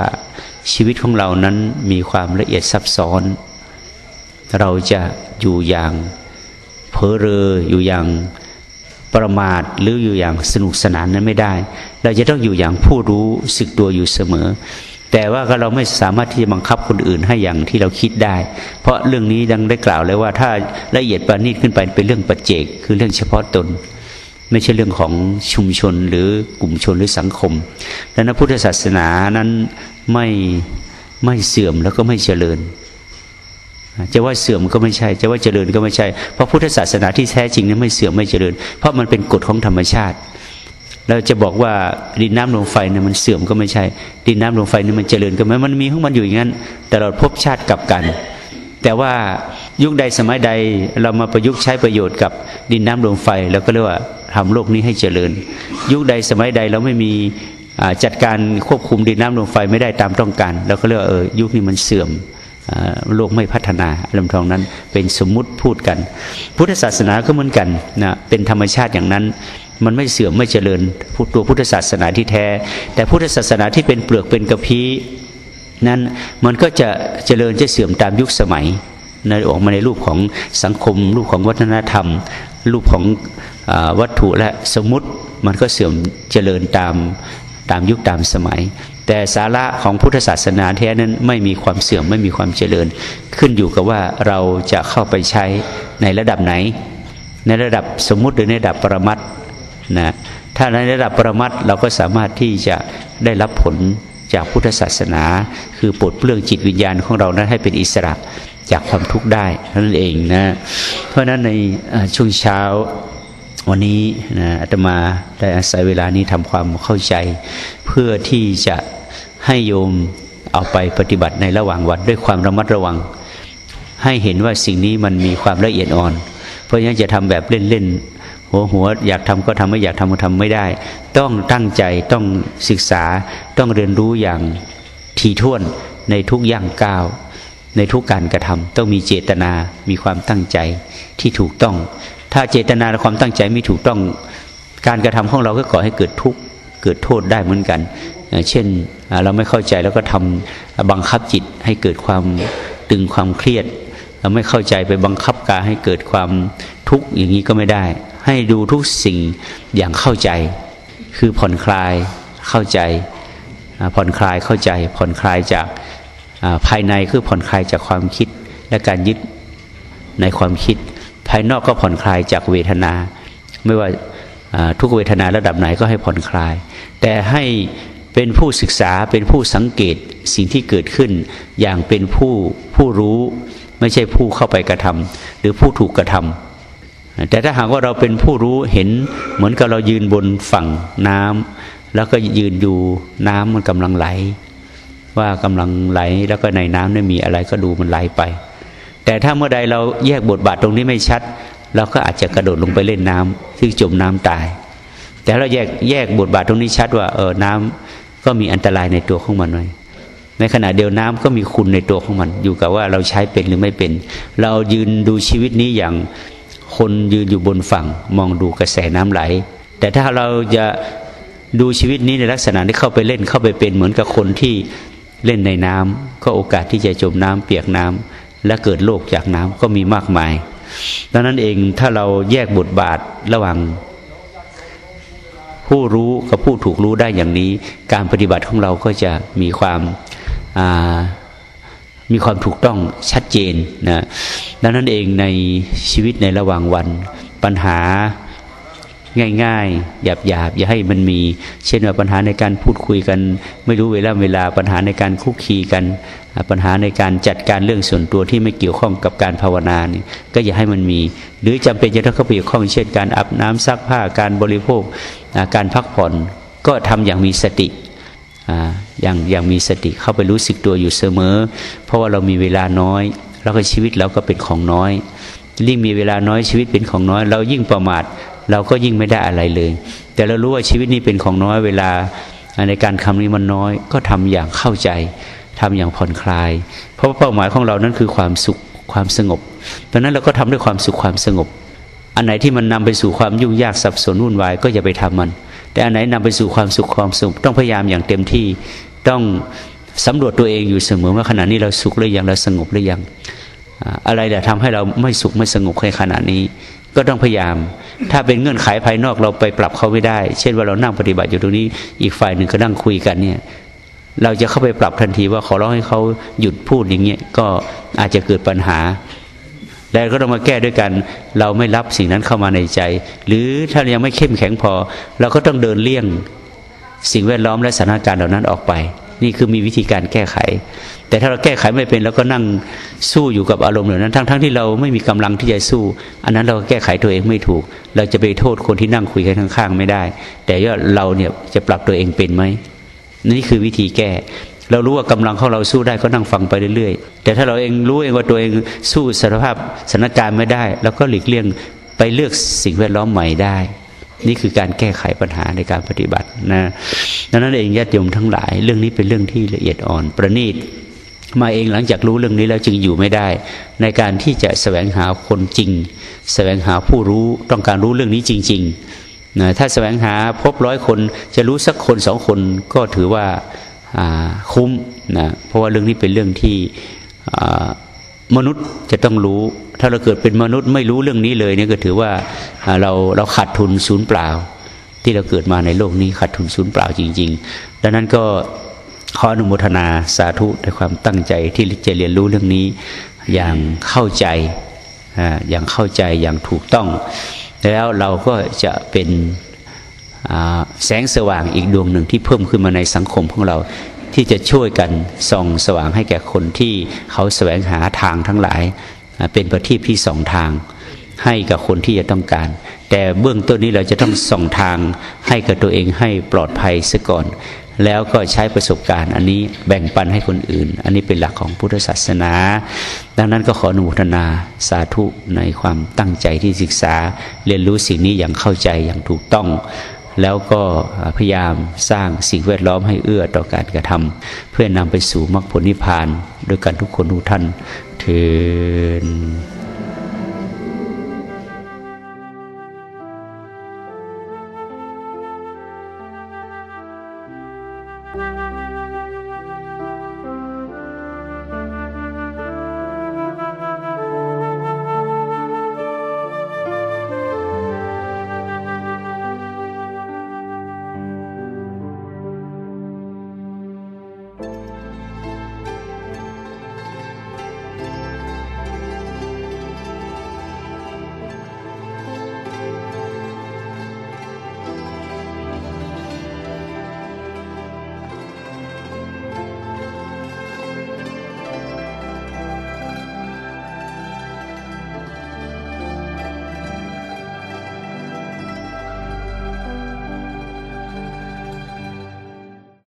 ชีวิตของเรานั้นมีความละเอียดซับซ้อน เราจะอยู่อย่างเพ้อเรออยู่อย่างประมาทหรืออยู่อย่างสนุกสนานนั้นไม่ได้ เราจะต้องอยู่อย่างผู้รู้สึกตัวอยู่เสมอ แต่ว่าเราไม่สามารถที่จะบังคับคนอื่นให้อย่างที่เราคิดได้ เพราะเรื่องนี้ดังได้กล่าวเลยว่าถ้าละเอียดประณีตขึ้นไปเป็นเรื่องปัจเจก คือเรื่องเฉพาะตน ไม่ใช่เรื่องของชุมชนหรือกลุ่มชนหรือสังคมดังนั้นพุทธศาสนานั้นไม่ไม่เสื่อมแล้วก็ไม่เจริญจะว่าเสื่อมก็ไม่ใช่ จะว่าเจริญก็ไม่ใช่ เพราะพุทธศาสนาที่แท้จริงนั้นไม่เสื่อมไม่เจริญ เพราะมันเป็นกฎของธรรมชาติ เราจะบอกว่าดินน้ำลมไฟเนี่ยมันเสื่อมก็ไม่ใช่ ดินน้ำลมไฟเนี่ยมันเจริญก็ไม่มันมีของมันอยู่อย่างนั้นแต่เราพบชาติกับกัน แต่ว่ายุคใดสมัยใดเรามาประยุกต์ใช้ประโยชน์กับดินน้ำลมไฟเราก็เรียกว่าทำโลกนี้ให้เจริญ ยุคใดสมัยใดเราไม่มีจัดการควบคุมดินน้ำลมไฟไม่ได้ตามต้องการเราก็เรียกว่าเออยุคนี้มันเสื่อมโลกไม่พัฒนาลำทองนั้นเป็นสมมุติพูดกัน พุทธศาสนาก็เหมือนกันนะเป็นธรรมชาติอย่างนั้น มันไม่เสื่อมไม่เจริญตัวพุทธศาสนาที่แท้ แต่พุทธศาสนาที่เป็นเปลือกเป็นกระพี้นั้นมันก็จะเจริญจะเสื่อมตามยุคสมัยในออกมาในรูปของสังคม รูปของวัฒนธรรม รูปของอวัตถุและสมมติมันก็เสื่อมเจริญตามตามยุคตามสมัย แต่สาระของพุทธศาสนาแท้นั้นไม่มีความเสื่อมไม่มีความเจริญ ขึ้นอยู่กับว่าเราจะเข้าไปใช้ในระดับไหน ในระดับสมมุติหรือในระดับปรมัต นะถ้าในระดับปรมัตเราก็สามารถที่จะได้รับผลจากพุทธศาสนา คือปลดเปลื้องจิตวิญญาณของเรานั้นให้เป็นอิสระจากความทุกข์ได้นั่นเองนะเพราะฉะนั้นในช่วงเช้าวันนี้นะอาตมาได้อาศัยเวลานี้ทำความเข้าใจ เพื่อที่จะให้โยมเอาไปปฏิบัติในระหว่างวันด้วยความระมัดระวัง ให้เห็นว่าสิ่งนี้มันมีความละเอียดอ่อน เพราะฉะนั้นจะทำแบบเล่นๆ หัวหัวอยากทำก็ทำไม่อยากทำก็ทำไม่ได้ ต้องตั้งใจต้องศึกษาต้องเรียนรู้อย่างทีท่วนในทุกย่างก้าวในทุกการกระทำต้องมีเจตนามีความตั้งใจที่ถูกต้อง ถ้าเจตนาและความตั้งใจไม่ถูกต้อง การกระทำของเราก็ก่อให้เกิดทุกข์เกิดโทษได้เหมือนกัน เช่นเราไม่เข้าใจแล้วก็ทำบังคับจิตให้เกิดความตึงความเครียด เราไม่เข้าใจไปบังคับกายให้เกิดความทุกข์อย่างนี้ก็ไม่ได้ ให้ดูทุกสิ่งอย่างเข้าใจ คือผ่อนคลายเข้าใจ ผ่อนคลายเข้าใจ ผ่อนคลายจากภายในคือผ่อนคลายจากความคิดและการยึดในความคิด ภายนอกก็ผ่อนคลายจากเวทนา ไม่ว่าทุกเวทนาระดับไหนก็ให้ผ่อนคลาย แต่ให้เป็นผู้ศึกษาเป็นผู้สังเกตสิ่งที่เกิดขึ้น อย่างเป็นผู้ผู้รู้ ไม่ใช่ผู้เข้าไปกระทำหรือผู้ถูกกระทำ แต่ถ้าหากว่าเราเป็นผู้รู้เห็นเหมือนกับเรายืนบนฝั่งน้ำแล้วก็ยืนอยู่น้ำมันกำลังไหล ว่ากำลังไหลแล้วก็ในน้ำไม่มีอะไรก็ดูมันไหลไป แต่ถ้าเมื่อใดเราแยกบทบาทตรงนี้ไม่ชัด เราก็อาจจะกระโดดลงไปเล่นน้ำซึ่งจมน้ำตาย แต่เราแยกแยกบทบาทตรงนี้ชัดว่าเออน้ำก็มีอันตรายในตัวของมันหน่อยในขณะเดียวน้ำก็มีคุณในตัวของมัน อยู่กับว่าเราใช้เป็นหรือไม่เป็น เรายืนดูชีวิตนี้อย่าง คนยืนอยู่บนฝั่งมองดูกระแสน้ำไหล แต่ถ้าเราจะดูชีวิตนี้ในลักษณะที่เข้าไปเล่นเข้าไปเป็นเหมือนกับคนที่เล่นในน้ำก็โอกาสที่จะจมน้ำเปียกน้ำและเกิดโรคจากน้ำก็มีมากมายดังนั้นเองถ้าเราแยกบทบาทระหว่างผู้รู้กับผู้ถูกรู้ได้อย่างนี้ การปฏิบัติของเราก็จะมีความ มีความถูกต้องชัดเจนนะดังนั้นเองในชีวิตในระหว่างวันปัญหาง่ายๆหยาบหยาบอย่าให้มันมี เช่นว่าปัญหาในการพูดคุยกัน ไม่รู้เวลาเวลาปัญหาในการคุกคีกัน ปัญหาในการจัดการเรื่องส่วนตัวที่ไม่เกี่ยวข้องกับการภาวนานี่ก็อย่าให้มันมี หรือจำเป็นจะต้องเข้าไปเกี่ยวข้องเช่นการอาบน้ำซักผ้าการบริโภคการพักผ่อน ก็ทำอย่างมีสติ อย่างอย่างมีสติเข้าไปรู้สึกตัวอยู่เสมอ เพราะว่าเรามีเวลาน้อย แล้วก็ชีวิตเราก็เป็นของน้อยยิ่งมีเวลาน้อยชีวิตเป็นของน้อย เรายิ่งประมาทเราก็ยิ่งไม่ได้อะไรเลย แต่เรารู้ว่าชีวิตนี้เป็นของน้อยเวลาในการคำนี้มันน้อย ก็ทำอย่างเข้าใจทำอย่างผ่อนคลาย เพราะเป้าหมายของเรานั้นคือความสุขความสงบดังนั้นเราก็ทำด้วยความสุขความสงบ อันไหนที่มันนำไปสู่ความยุ่งยากสับสนวุ่นวายก็อย่าไปทำมัน แต่อันไหนนำไปสู่ความสุขความสงบต้องพยายามอย่างเต็มที่ต้องสำรวจตัวเองอยู่เสมอว่าขณะนี้เราสุขหรือยังเราสงบหรือยัง อะไรแต่ทำให้เราไม่สุขไม่สงบในขณะนี้ ก็ต้องพยายาม ถ้าเป็นเงื่อนไขภายนอกเราไปปรับเขาไม่ได้ เช่นว่าเรานั่งปฏิบัติอยู่ตรงนี้ อีกฝ่ายหนึ่งก็นั่งคุยกันเนี่ยเราจะเข้าไปปรับทันทีว่าขอร้องให้เขาหยุดพูดอย่างเงี้ยก็อาจจะเกิดปัญหา แล้วก็ต้องมาแก้ด้วยกัน เราไม่รับสิ่งนั้นเข้ามาในใจ หรือถ้ายังไม่เข้มแข็งพอ เราก็ต้องเดินเลี่ยงสิ่งแวดล้อมและสถานการณ์เหล่านั้นออกไป นี่คือมีวิธีการแก้ไข แต่ถ้าเราแก้ไขไม่เป็นเราก็นั่งสู้อยู่กับอารมณ์เหล่านั้น ทั้งๆทที่เราไม่มีกำลังที่จะสู้ อันนั้นเราแก้ไขตัวเองไม่ถูก เราจะไปโทษคนที่นั่งคุยกันข้างๆไม่ได้ แต่ว่าเราเนี่ยจะปรับตัวเองเป็นไหมนี่คือวิธีแก้ เรารู้ว่ากำลังของเราสู้ได้ก็นั่งฟังไปเรื่อยๆ แต่ถ้าเราเองรู้เองว่าตัวเองสู้สภาพสถานการณ์ไม่ได้เราก็หลีกเลี่ยงไปเลือกสิ่งแวดล้อมใหม่ได้ นี่คือการแก้ไขปัญหาในการปฏิบัตินะดังนั้นเองญาติโยมทั้งหลาย เรื่องนี้เป็นเรื่องที่ละเอียดอ่อนประณีตมาเองหลังจากรู้เรื่องนี้แล้วจึงอยู่ไม่ได้ ในการที่จะแสวงหาคนจริงแสวงหาผู้รู้ต้องการรู้เรื่องนี้จริงๆนะถ้าแสวงหาพบร้อยคนจะรู้สักคนสองคนก็ถือว่า คุ้มนะเพราะว่าเรื่องนี้เป็นเรื่องที่มนุษย์จะต้องรู้ ถ้าเราเกิดเป็นมนุษย์ไม่รู้เรื่องนี้เลยเนี่ยก็ถือว่าเราเราขาดทุนศูนย์เปล่า ที่เราเกิดมาในโลกนี้ขาดทุนศูนย์เปล่าจริง ๆ ดังนั้นก็ขออนุโมทนาสาธุในความตั้งใจที่จะเรียนรู้เรื่องนี้อย่างเข้าใจอย่างเข้าใจอย่างถูกต้อง แล้วเราก็จะเป็น แสงสว่างอีกดวงหนึ่งที่เพิ่มขึ้นมาในสังคมของเรา ที่จะช่วยกันส่องสว่างให้แก่คนที่เขาแสวงหาทางทั้งหลาย เป็นประทีปที่สองทาง ให้กับคนที่จะต้องการ แต่เบื้องต้นนี้เราจะต้องส่องทางให้กับตัวเองให้ปลอดภัยซะก่อน แล้วก็ใช้ประสบการณ์อันนี้แบ่งปันให้คนอื่น อันนี้เป็นหลักของพุทธศาสนา ดังนั้นก็ขออนุโมทนาสาธุในความตั้งใจที่ศึกษา เรียนรู้สิ่งนี้อย่างเข้าใจอย่างถูกต้อง แล้วก็พยายามสร้างสิ่งแวดล้อมให้เอื้อต่อการกระทำเพื่อนำไปสู่มรรคผลนิพพาน โดยการทุกคนทุกท่านเถิด